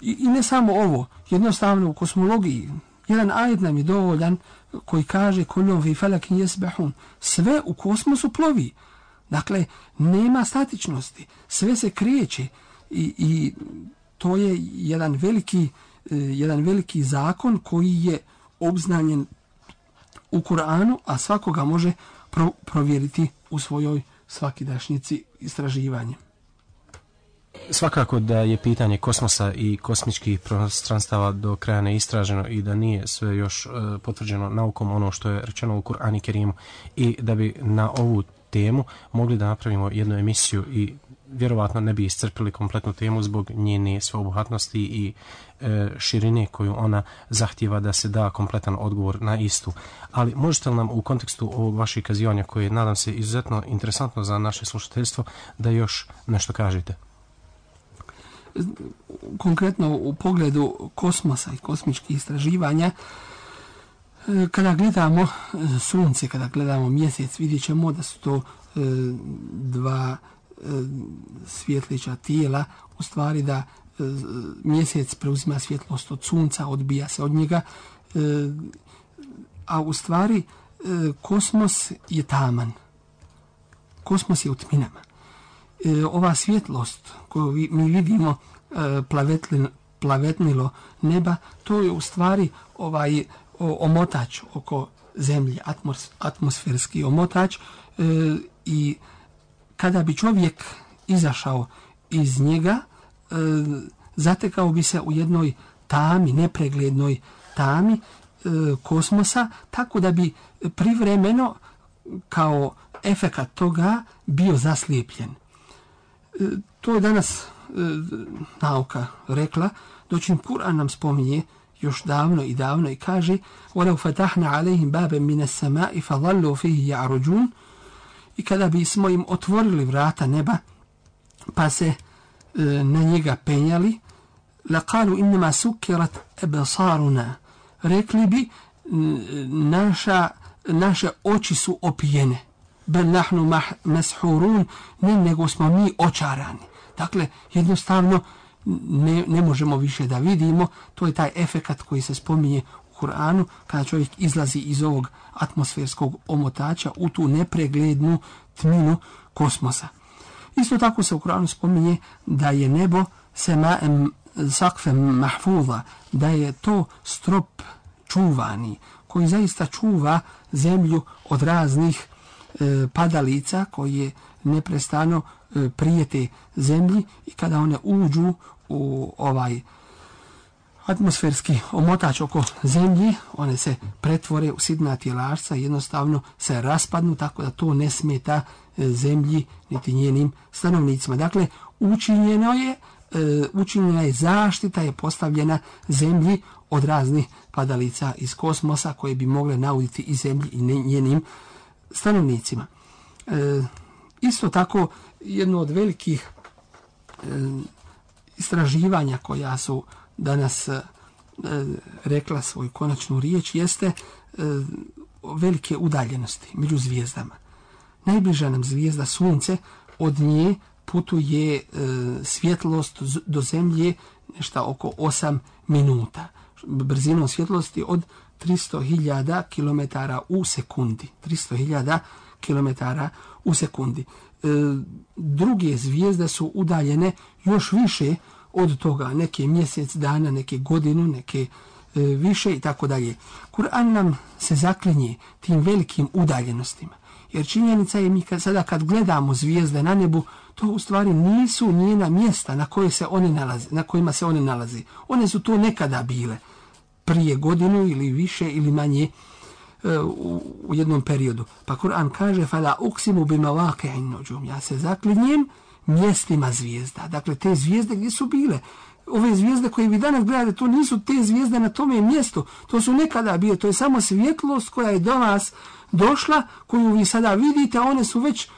I, i ne samo ovo, jednostavno u kosmologiji, jedan ajet nam je dovoljan koji kaže kullun fi falakin yasbahun. Sve u kosmosu plovi. Dakle nema statičnosti. Sve se kreće i, i to je jedan veliki eh, jedan veliki zakon koji je obznanjen u Kur'anu a svakoga može pro, provjeriti u svojoj svakidašnjici istraživanje. Svakako da je pitanje kosmosa i kosmičkih prostranstava do kraja neistraženo i da nije sve još e, potvrđeno naukom ono što je rečeno u Kur'ani Kerimu. I da bi na ovu temu mogli da napravimo jednu emisiju i vjerovatno ne bi iscrpili kompletnu temu zbog njene sveobuhatnosti i e, širine koju ona zahtjeva da se da kompletan odgovor na istu. Ali možete li nam u kontekstu ovog vašeg kazivanja koje je, nadam se, izuzetno interesantno za naše slušateljstvo, da još nešto kažete? konkretno u pogledu kosmosa i kosmičkih istraživanja, e, kada gledamo e, sunce, kada gledamo mjesec, vidjet ćemo da su to e, dva svjetlića tijela, u stvari da e, mjesec preuzima svjetlost od sunca, odbija se od njega, e, a u stvari e, kosmos je taman. Kosmos je u tminama e, ova svjetlost koju vi, mi vidimo e, plavetlin, plavetnilo neba, to je u stvari ovaj o, omotač oko zemlje, atmos, atmosferski omotač e, i kada bi čovjek izašao iz njega, e, zatekao bi se u jednoj tami, nepreglednoj tami e, kosmosa, tako da bi privremeno kao efekat toga bio zaslijepljen. E, to je danas e, nauka rekla, doćim Kur'an nam spominje još davno i davno i kaže وَلَوْ فَتَحْنَا عَلَيْهِمْ بَابًا مِنَ السَّمَاءِ فَظَلُّوا فِيهِ يَعْرُجُونَ i kada bismo im otvorili vrata neba pa se e, na njega penjali laqalu inma sukirat absaruna rekli bi naša naše oči su opijene. Ben nahnu mashurun ne nego smo mi očarani. Dakle jednostavno ne, ne možemo više da vidimo to je taj efekat koji se spominje Kur'anu, kada čovjek izlazi iz ovog atmosferskog omotača u tu nepreglednu tminu kosmosa. Isto tako se u Kur'anu spominje da je nebo sema sakfem mahfuza, da je to strop čuvani, koji zaista čuva zemlju od raznih e, padalica koje neprestano e, prijete zemlji i kada one uđu u ovaj atmosferski omotač oko zemlji, one se pretvore u sidna tijelašca i jednostavno se raspadnu tako da to ne smeta e, zemlji niti njenim stanovnicima. Dakle, učinjeno je e, učinjena je zaštita je postavljena zemlji od raznih padalica iz kosmosa koje bi mogle nauditi i zemlji i njenim stanovnicima. E, isto tako, jedno od velikih e, istraživanja koja su danas e, rekla svoju konačnu riječ jeste e, velike udaljenosti među zvijezdama. Najbliža nam zvijezda Sunce od nje putuje e, svjetlost do zemlje nešto oko 8 minuta. Brzinom svjetlosti od 300.000 km u sekundi. 300.000 km u sekundi. E, druge zvijezde su udaljene još više od toga, neke mjesec dana, neke godinu, neke e, više i tako dalje. Kur'an nam se zaklinje tim velikim udaljenostima. Jer činjenica je mi kad, sada kad gledamo zvijezde na nebu, to u stvari nisu njena mjesta na, koje se one nalazi, na kojima se one nalazi. One su to nekada bile prije godinu ili više ili manje e, u, u jednom periodu. Pa Kur'an kaže fala uksimu bima waqi'in nujum. Ja se zaklinjem mjestima zvijezda. Dakle te zvijezde gdje su bile ove zvijezde koje vi danas gledate, to nisu te zvijezde na tome mjestu. To su nekada bile, to je samo svjetlost koja je do vas došla, koju vi sada vidite, a one su već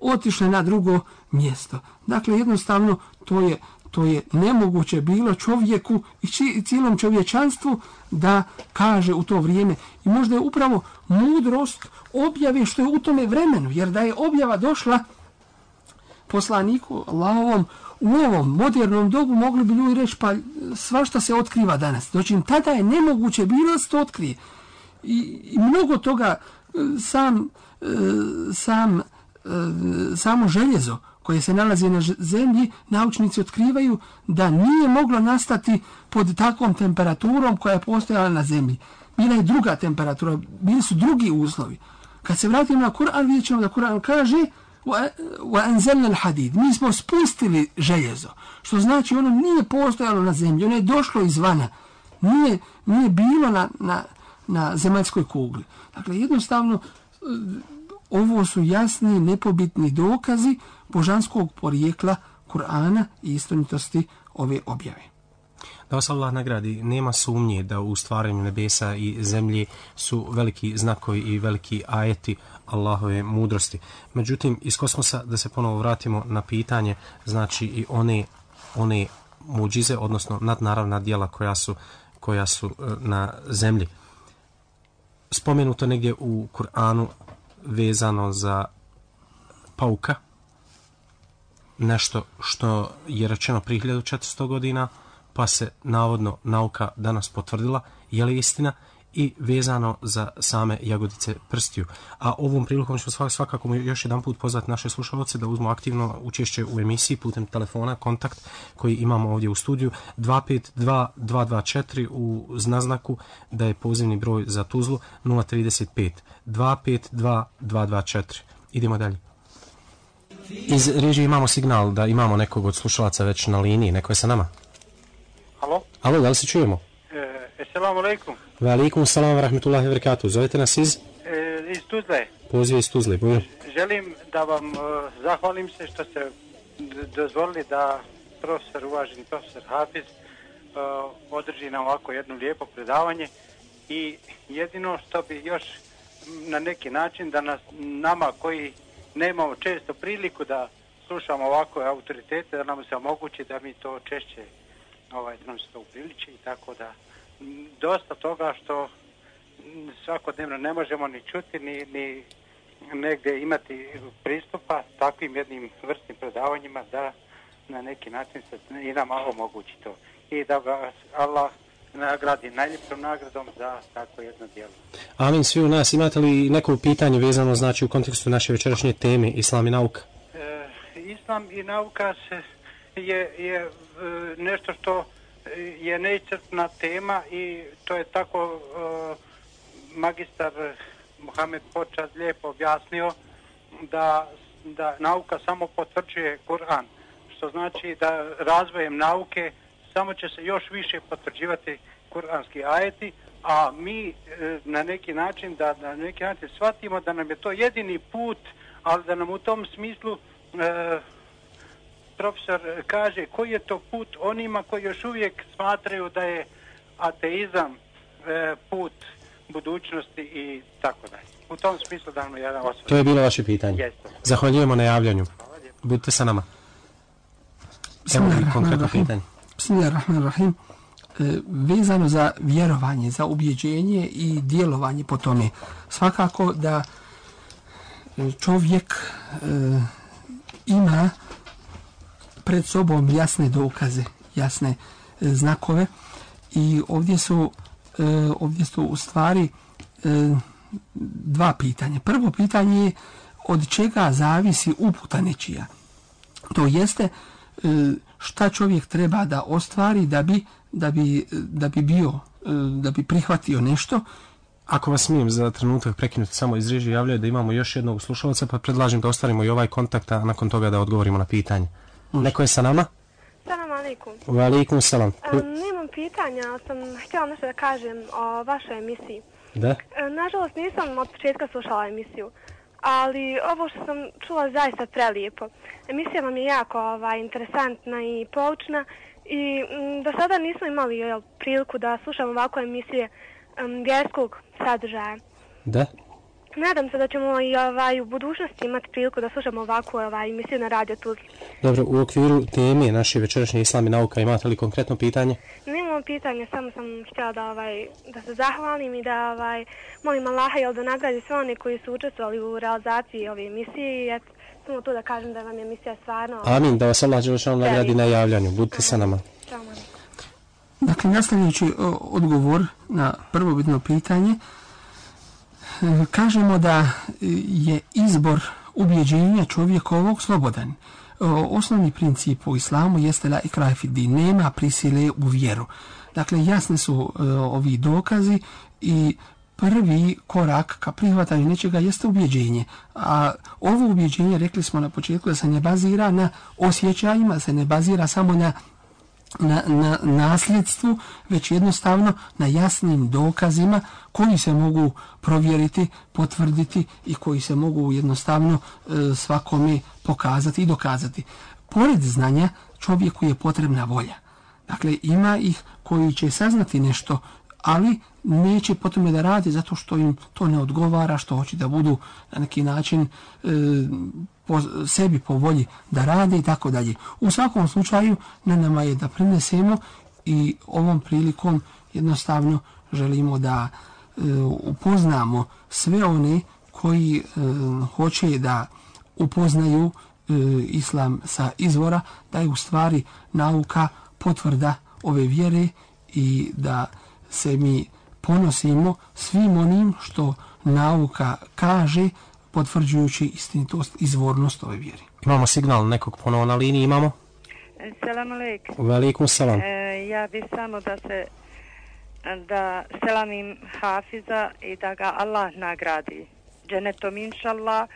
otišle na drugo mjesto. Dakle, jednostavno, to je, to je nemoguće bilo čovjeku i, i cijelom čovječanstvu da kaže u to vrijeme. I možda je upravo mudrost objave što je u tome vremenu, jer da je objava došla poslaniku Allahovom u ovom modernom dobu mogli bi ljudi reći pa svašta se otkriva danas. Znači tada je nemoguće bilo da se to otkrije. I, i mnogo toga e, sam, e, sam, e, samo željezo koje se nalazi na zemlji, naučnici otkrivaju da nije moglo nastati pod takvom temperaturom koja je postojala na zemlji. Bila je druga temperatura, bili su drugi uslovi. Kad se vratimo na Kur'an, vidjet ćemo da Kur'an kaže وَأَنْزَلْنَا الْحَدِيدِ Mi smo spustili željezo, što znači ono nije postojalo na zemlji, ono je došlo izvana, nije, nije bilo na, na, na zemaljskoj kugli. Dakle, jednostavno, ovo su jasni, nepobitni dokazi božanskog porijekla Kur'ana i istinitosti ove objave. Da vas Allah nagradi, nema sumnje da u stvaranju nebesa i zemlje su veliki znakovi i veliki ajeti Allahove mudrosti. Međutim, iz kosmosa, da se ponovo vratimo na pitanje, znači i one, one muđize, odnosno nadnaravna dijela koja su, koja su e, na zemlji. Spomenuto negdje u Kur'anu vezano za pauka, nešto što je rečeno prije 1400 godina, pa se navodno nauka danas potvrdila, je li istina, i vezano za same jagodice prstiju. A ovom prilikom ćemo svakako još jedan put pozvati naše slušalce da uzmu aktivno učešće u emisiji putem telefona, kontakt koji imamo ovdje u studiju 252-224 u znaznaku da je pozivni broj za Tuzlu 035 252-224. Idemo dalje. Iz režije imamo signal da imamo nekog od slušalaca već na liniji. Neko je sa nama? Halo? Alo, da li se čujemo? E, assalamu alaikum. Wa alaikum salam wa rahmatullahi wa barakatuh. Zovete nas iz? E, iz Tuzle. Poziv iz Tuzle. Bojno. Želim da vam uh, zahvalim se što ste dozvolili da profesor, uvaženi profesor Hafiz, uh, održi nam ovako jedno lijepo predavanje i jedino što bi još na neki način da nas, nama koji nemamo često priliku da slušamo ovako autoritete, da nam se omogući da mi to češće ovaj, se to upriliči i tako da dosta toga što svakodnevno ne možemo ni čuti ni, ni negdje imati pristupa takvim jednim vrstnim predavanjima da na neki način se i nam omogući to. I da ga Allah nagradi najljepšom nagradom za tako jedno dijelo. Amin, svi u nas. Imate li neko pitanje vezano znači u kontekstu naše večerašnje teme Islam i nauka? E, islam i nauka se je, je E, nešto što e, je neiscrpna tema i to je tako e, magistar Mohamed Počas lijepo objasnio da, da nauka samo potvrđuje Kur'an, što znači da razvojem nauke samo će se još više potvrđivati kuranski ajeti, a mi e, na neki način da na neki način shvatimo da nam je to jedini put, ali da nam u tom smislu e, profesor kaže koji je to put onima koji još uvijek smatraju da je ateizam e, put budućnosti i tako dalje. U tom smislu da nam je jedan osvod. To je bilo vaše pitanje. Jeste. Zahvaljujemo na javljanju. Budite sa nama. Evo i konkretno pitanje. Bismillahirrahmanirrahim. E, vezano za vjerovanje, za ubjeđenje i djelovanje po tome. Svakako da čovjek e, ima pred sobom jasne dokaze, jasne e, znakove i ovdje su e, ovdje su u stvari e, dva pitanja. Prvo pitanje je od čega zavisi uputa nečija. To jeste e, šta čovjek treba da ostvari da bi, da bi, da bi bio, e, da bi prihvatio nešto. Ako vas smijem za trenutak prekinuti samo iz režije, javljaju da imamo još jednog slušalca, pa predlažem da ostvarimo i ovaj kontakt, a nakon toga da odgovorimo na pitanje. Neko je sa nama? Salam alaikum. Wa alaikum salam. E, nemam pitanja, ali sam htjela nešto da kažem o vašoj emisiji. Da? E, nažalost nisam od početka slušala emisiju, ali ovo što sam čula zaista prelijepo. Emisija vam je jako ovaj, interesantna i poučna i m, do sada nismo imali jel, priliku da slušamo ovako emisije m, vjerskog sadržaja. Da? Nadam se da ćemo i ovaj, u budućnosti imati priliku da slušamo ovakvu ovaj, emisiju na radio Tuzli. Dobro, u okviru teme naše večerašnje islam i nauka imate li konkretno pitanje? Nemamo pitanje, samo sam htjela da, ovaj, da se zahvalim i da ovaj, molim Allaha jel, da nagradi sve one koji su učestvovali u realizaciji ove emisije i eto, samo tu da kažem da vam je emisija stvarno... Amin, da vas Allah Đelešanu nagradi na javljanju. Budite sa nama. Mami. Dakle, nastavljajući odgovor na prvobitno pitanje, e, kažemo da je izbor ubjeđenja čovjekovog slobodan. Osnovni princip u islamu jeste la ikraj fi din, nema prisile u vjeru. Dakle, jasne su e, ovi dokazi i prvi korak ka prihvatanju nečega jeste ubjeđenje. A ovo ubjeđenje, rekli smo na početku, da se ne bazira na osjećajima, da se ne bazira samo na na, na nasljedstvu, već jednostavno na jasnim dokazima koji se mogu provjeriti, potvrditi i koji se mogu jednostavno e, svakome pokazati i dokazati. Pored znanja, čovjeku je potrebna volja. Dakle, ima ih koji će saznati nešto, ali neće potom da radi zato što im to ne odgovara, što hoće da budu na neki način e, po sebi po volji da rade i tako dalje. U svakom slučaju na nama je da prinesemo i ovom prilikom jednostavno želimo da e, upoznamo sve one koji e, hoće da upoznaju e, islam sa izvora, da je u stvari nauka potvrda ove vjere i da se mi ponosimo svim onim što nauka kaže potvrđujući istinitost, izvornost ove vjere. Imamo signal nekog ponovo na liniji, imamo? Selam alejkum. Wa alaikum salam. E, ja bi samo da se da selamim Hafiza i da ga Allah nagradi dženetom inšallah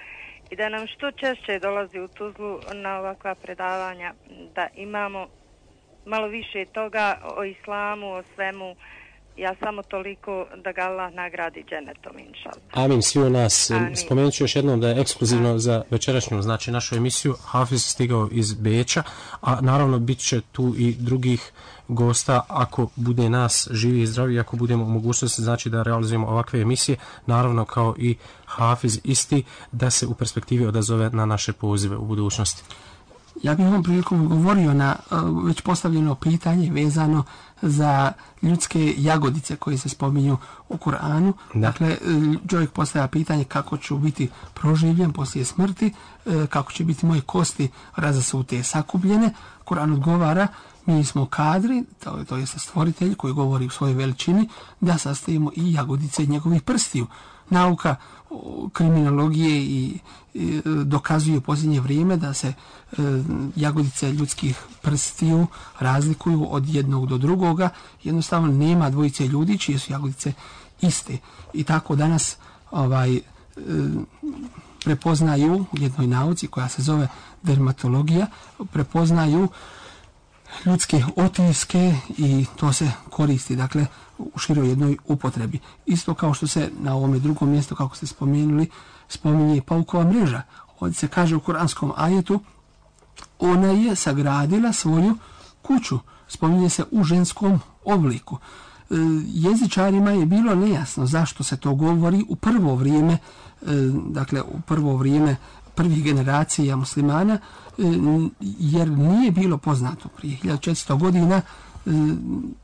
i da nam što češće dolazi u Tuzlu na ovakva predavanja da imamo malo više toga o islamu, o svemu ja samo toliko da ga Allah nagradi dženetom, inšal. Amin, svi u nas. Amin. Spomenut ću još jednom da je ekskluzivno za večerašnju, znači našu emisiju, Hafiz stigao iz Beča, a naravno bit će tu i drugih gosta ako bude nas živi i zdravi, ako budemo u mogućnosti znači da realizujemo ovakve emisije, naravno kao i Hafiz isti, da se u perspektivi odazove na naše pozive u budućnosti. Ja bih ovom prilikom govorio na uh, već postavljeno pitanje vezano za ljudske jagodice koje se spominju u Kur'anu. Da. Dakle, e, čovjek postavlja pitanje kako ću biti proživljen poslije smrti, e, kako će biti moje kosti razasute sakupljene. Kur'an odgovara, mi smo kadri, to, to je stvoritelj koji govori u svojoj veličini, da sastavimo i jagodice njegovih prstiju. Nauka kriminologije i, i e, dokazuju u posljednje vrijeme da se e, jagodice ljudskih prstiju razlikuju od jednog do drugoga. Jednostavno nema dvojice ljudi čije su jagodice iste. I tako danas ovaj e, prepoznaju u jednoj nauci koja se zove dermatologija, prepoznaju ljudske otiske i to se koristi dakle u široj jednoj upotrebi. Isto kao što se na ovom drugom mjestu kako ste spomenuli spominje paukova mreža. Ovdje se kaže u kuranskom ajetu ona je sagradila svoju kuću. Spominje se u ženskom obliku. E, jezičarima je bilo nejasno zašto se to govori u prvo vrijeme, e, dakle u prvo vrijeme prvih generacija muslimana, e, jer nije bilo poznato prije 1400 godina E,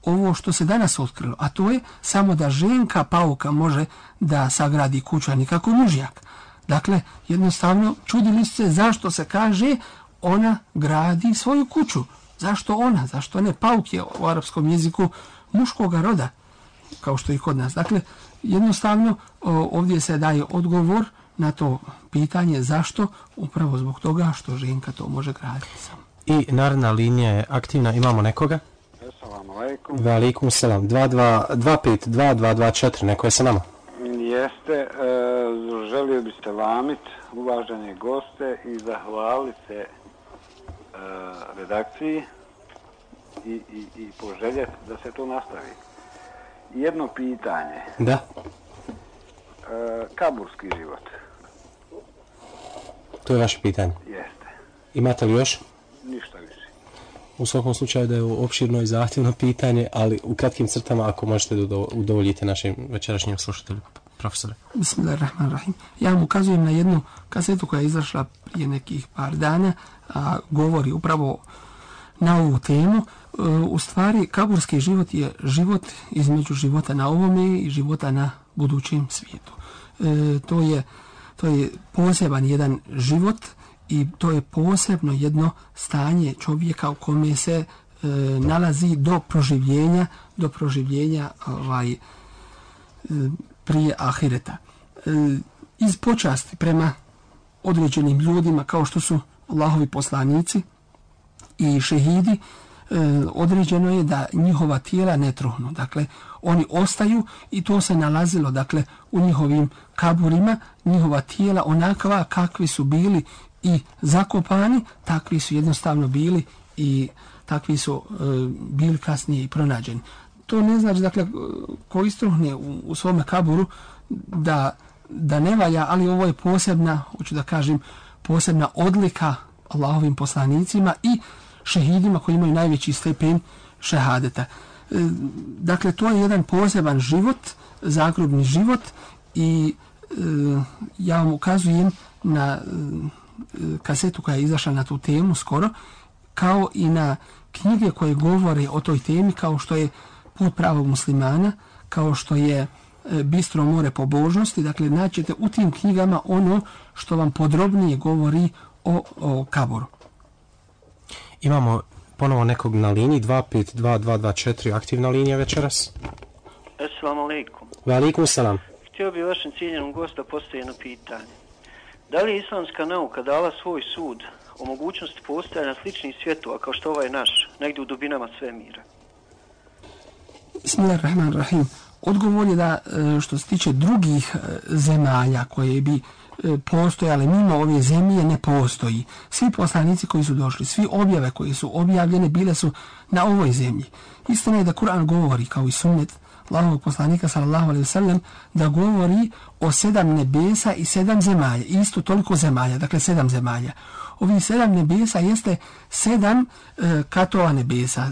ovo što se danas otkrilo, a to je samo da ženka pauka može da sagradi kuću, a nikako mužjak. Dakle, jednostavno, čudili se zašto se kaže ona gradi svoju kuću. Zašto ona? Zašto ne? Pauk je u arapskom jeziku muškog roda, kao što i kod nas. Dakle, jednostavno ovdje se daje odgovor na to pitanje zašto, upravo zbog toga što ženka to može graditi samo. I naredna linija je aktivna, imamo nekoga? Assalamu alaikum. Wa alaikum salam. 252-224, neko je sa nama? Jeste, e, želio bi se lamit uvažene goste i zahvaliti se e, redakciji i, i, i poželjeti da se to nastavi. Jedno pitanje. Da. E, kaburski život. To je vaše pitanje. Jeste. Imate li još? Ništa. U svakom slučaju da je opširno i zahtjevno pitanje, ali u kratkim crtama ako možete da udovoljite našim večerašnjim slušateljima, profesore. Bismillahirrahmanirrahim. Ja vam ukazujem na jednu kasetu koja je izašla prije nekih par dana, a govori upravo na ovu temu. E, u stvari, kaburski život je život između života na ovome i života na budućem svijetu. E, to je to je poseban jedan život i to je posebno jedno stanje čovjeka u kome se e, nalazi do proživljenja do proživljenja ovaj e, prije ahireta e, iz počasti prema određenim ljudima kao što su Allahovi poslanici i šehidi e, određeno je da njihova tijela ne truhnu. Dakle, oni ostaju i to se nalazilo dakle u njihovim kaburima, njihova tijela onakva kakvi su bili i zakopani, takvi su jednostavno bili i takvi su e, bili kasnije i pronađeni. To ne znači, dakle, ko istruhne u, u svome kaburu da, da ne valja, ali ovo je posebna, hoću da kažem, posebna odlika Allahovim poslanicima i šehidima koji imaju najveći stepen šehadeta. E, dakle, to je jedan poseban život, zagrobni život i e, ja vam ukazujem na e, kasetu koja je izašla na tu temu skoro, kao i na knjige koje govore o toj temi, kao što je Put pravog muslimana, kao što je Bistro more pobožnosti, dakle, naćete u tim knjigama ono što vam podrobnije govori o, o kaboru. Imamo ponovo nekog na liniji 252224 aktivna linija večeras. Assalamu alaikum. Wa alaikum salam. Htio bih vašem cijenjenom gosta postoji jedno pitanje. Da li je islamska nauka dala svoj sud o mogućnosti postojanja sličnih svjetova kao što ovaj naš, negdje u dubinama svemira? Bismillahirrahmanirrahim. Odgovor je da e, što se tiče drugih e, zemalja koje bi e, postojale mimo ove zemlje ne postoji. Svi poslanici koji su došli, svi objave koji su objavljene bile su na ovoj zemlji. Istina je da Kur'an govori kao i sunnet Allahovog poslanika sallallahu alaihi wasallam da govori o sedam nebesa i sedam zemalja. Isto toliko zemalja, dakle sedam zemalja. Ovi sedam nebesa jeste sedam e, katova nebesa e,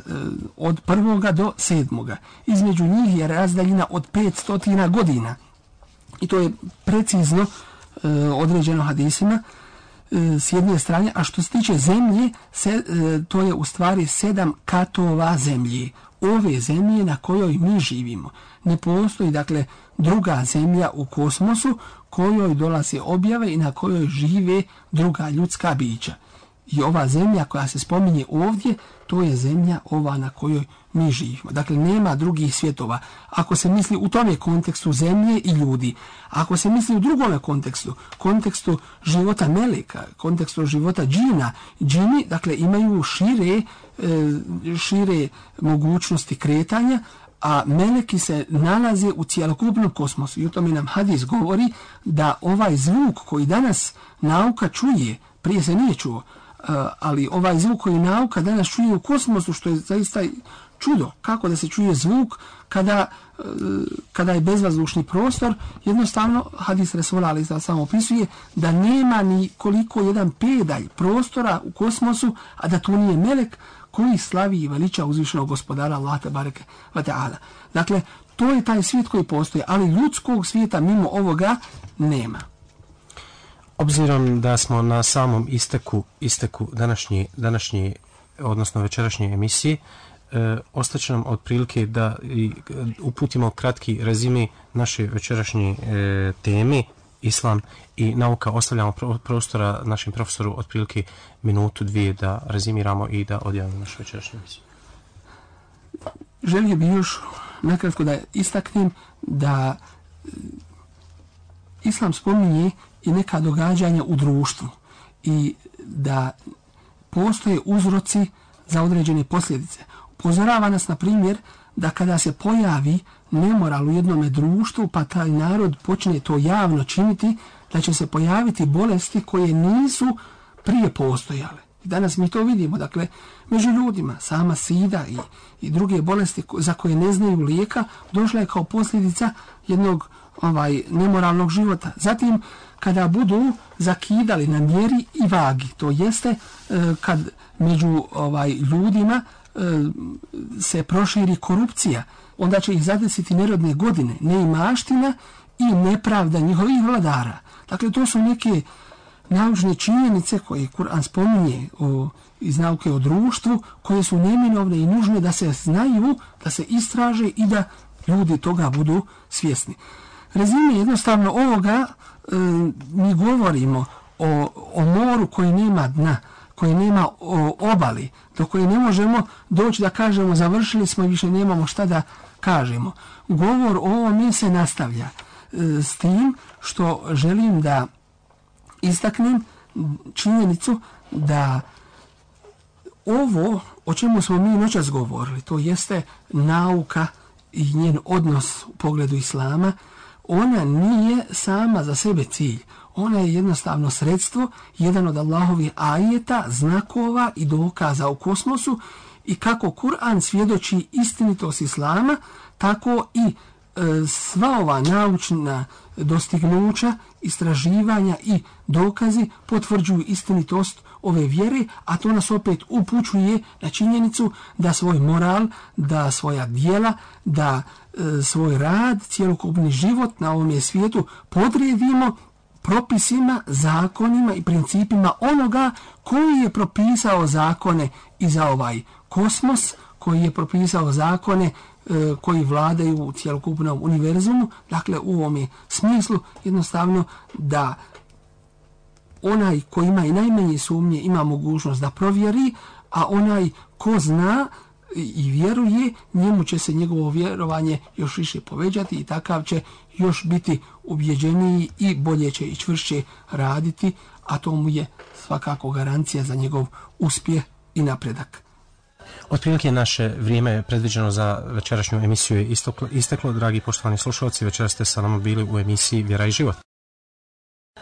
od prvoga do sedmoga. Između njih je razdaljina od 500 godina. I to je precizno e, određeno hadisima e, s jedne strane, a što se tiče zemlje, se, e, to je u stvari sedam katova zemlje. Ove zemlje na kojoj mi živimo. Ne postoji, dakle, druga zemlja u kosmosu kojoj dolaze objave i na kojoj žive druga ljudska bića. I ova zemlja koja se spominje ovdje, to je zemlja ova na kojoj mi živimo. Dakle, nema drugih svjetova. Ako se misli u tome kontekstu zemlje i ljudi, ako se misli u drugome kontekstu, kontekstu života meleka, kontekstu života džina, džini, dakle, imaju šire, e, šire mogućnosti kretanja, a meleki se nalaze u cijelokupnom kosmosu. I u tome nam hadis govori da ovaj zvuk koji danas nauka čuje, prije se nije čuo, e, ali ovaj zvuk koji nauka danas čuje u kosmosu, što je zaista čudo, kako da se čuje zvuk kada, e, kada je bezvazdušni prostor, jednostavno hadis Resula ali da samo opisuje da nema ni koliko jedan pedalj prostora u kosmosu, a da tu nije melek koji slavi i veliča uzvišenog gospodara Allah tabareke wa ta'ala. Dakle, to je taj svijet koji postoji, ali ljudskog svijeta mimo ovoga nema. Obzirom da smo na samom isteku, isteku današnje, današnje, odnosno večerašnje emisije, e, ostaće nam otprilike da i, uputimo kratki rezime naše večerašnje e, teme islam i nauka. Ostavljamo prostora našem profesoru otprilike minutu, dvije da rezimiramo i da odjavimo našu večerašnju emisiju. Želio bih još nakratko da istaknem da e, islam spominje i neka događanja u društvu i da postoje uzroci za određene posljedice. Upozorava nas, na primjer, da kada se pojavi nemoral u jednom društvu, pa taj narod počne to javno činiti, da će se pojaviti bolesti koje nisu prije postojale. I danas mi to vidimo, dakle, među ljudima, sama sida i, i druge bolesti za koje ne znaju lijeka, došla je kao posljedica jednog ovaj nemoralnog života. Zatim, kada budu zakidali na mjeri i vagi, to jeste e, kad među ovaj ljudima E, se proširi korupcija, onda će ih zadesiti nerodne godine, neimaština i nepravda njihovih vladara. Dakle, to su neke naučne činjenice koje Kur'an spominje o, iz nauke o društvu, koje su neminovne i nužne da se znaju, da se istraže i da ljudi toga budu svjesni. Rezime jednostavno ovoga, e, mi govorimo o, o moru koji nema dna, koji nema o, obali, do koje ne možemo doći da kažemo završili smo i više nemamo šta da kažemo. Govor o ovome se nastavlja e, s tim što želim da istaknem činjenicu da ovo o čemu smo mi noćas govorili, to jeste nauka i njen odnos u pogledu islama, ona nije sama za sebe cilj. Ona je jednostavno sredstvo, jedan od Allahovih ajeta, znakova i dokaza u kosmosu i kako Kur'an svjedoči istinitost Islama, tako i e, sva ova naučna dostignuća, istraživanja i dokazi potvrđuju istinitost ove vjere, a to nas opet upućuje na činjenicu da svoj moral, da svoja dijela, da e, svoj rad, cijelokupni život na ovom svijetu podredimo propisima, zakonima i principima onoga koji je propisao zakone i za ovaj kosmos, koji je propisao zakone e, koji vladaju u cijelokupnom univerzumu, dakle u ovom smislu jednostavno da onaj koji ima i najmanje sumnje ima mogućnost da provjeri, a onaj ko zna i vjeruje, njemu će se njegovo vjerovanje još više povećati i takav će još biti ubjeđeniji i bolje će i čvršće raditi, a to mu je svakako garancija za njegov uspjeh i napredak. Otprilike naše vrijeme predviđeno za večerašnju emisiju je isteklo, isteklo dragi poštovani slušalci, večera ste sa nama bili u emisiji Vjera i život.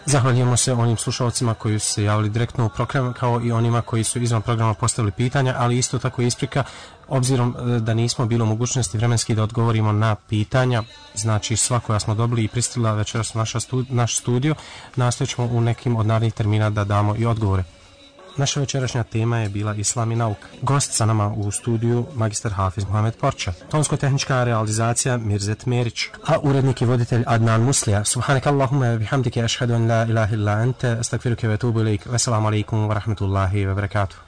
Zahvaljujemo se onim slušalcima koji su se javili direktno u program, kao i onima koji su izvan programa postavili pitanja, ali isto tako isprika, obzirom e, da nismo bilo mogućnosti vremenski da odgovorimo na pitanja, znači sva koja smo dobili i pristila večeras naša studi, naš studio, nastojećemo u nekim od narednih termina da damo i odgovore. Naša večerašnja tema je bila Islam i nauka. Gost sa nama u studiju magister Hafiz Mohamed Porča. Tonsko-tehnička realizacija Mirzet Merić. A urednik i voditelj Adnan Muslija. Subhanak Allahumma bihamdike ašhadu an la ilaha illa ente. Astakfiruke ve tubu ilaik. Veselamu alaikum wa rahmatullahi wa barakatuh.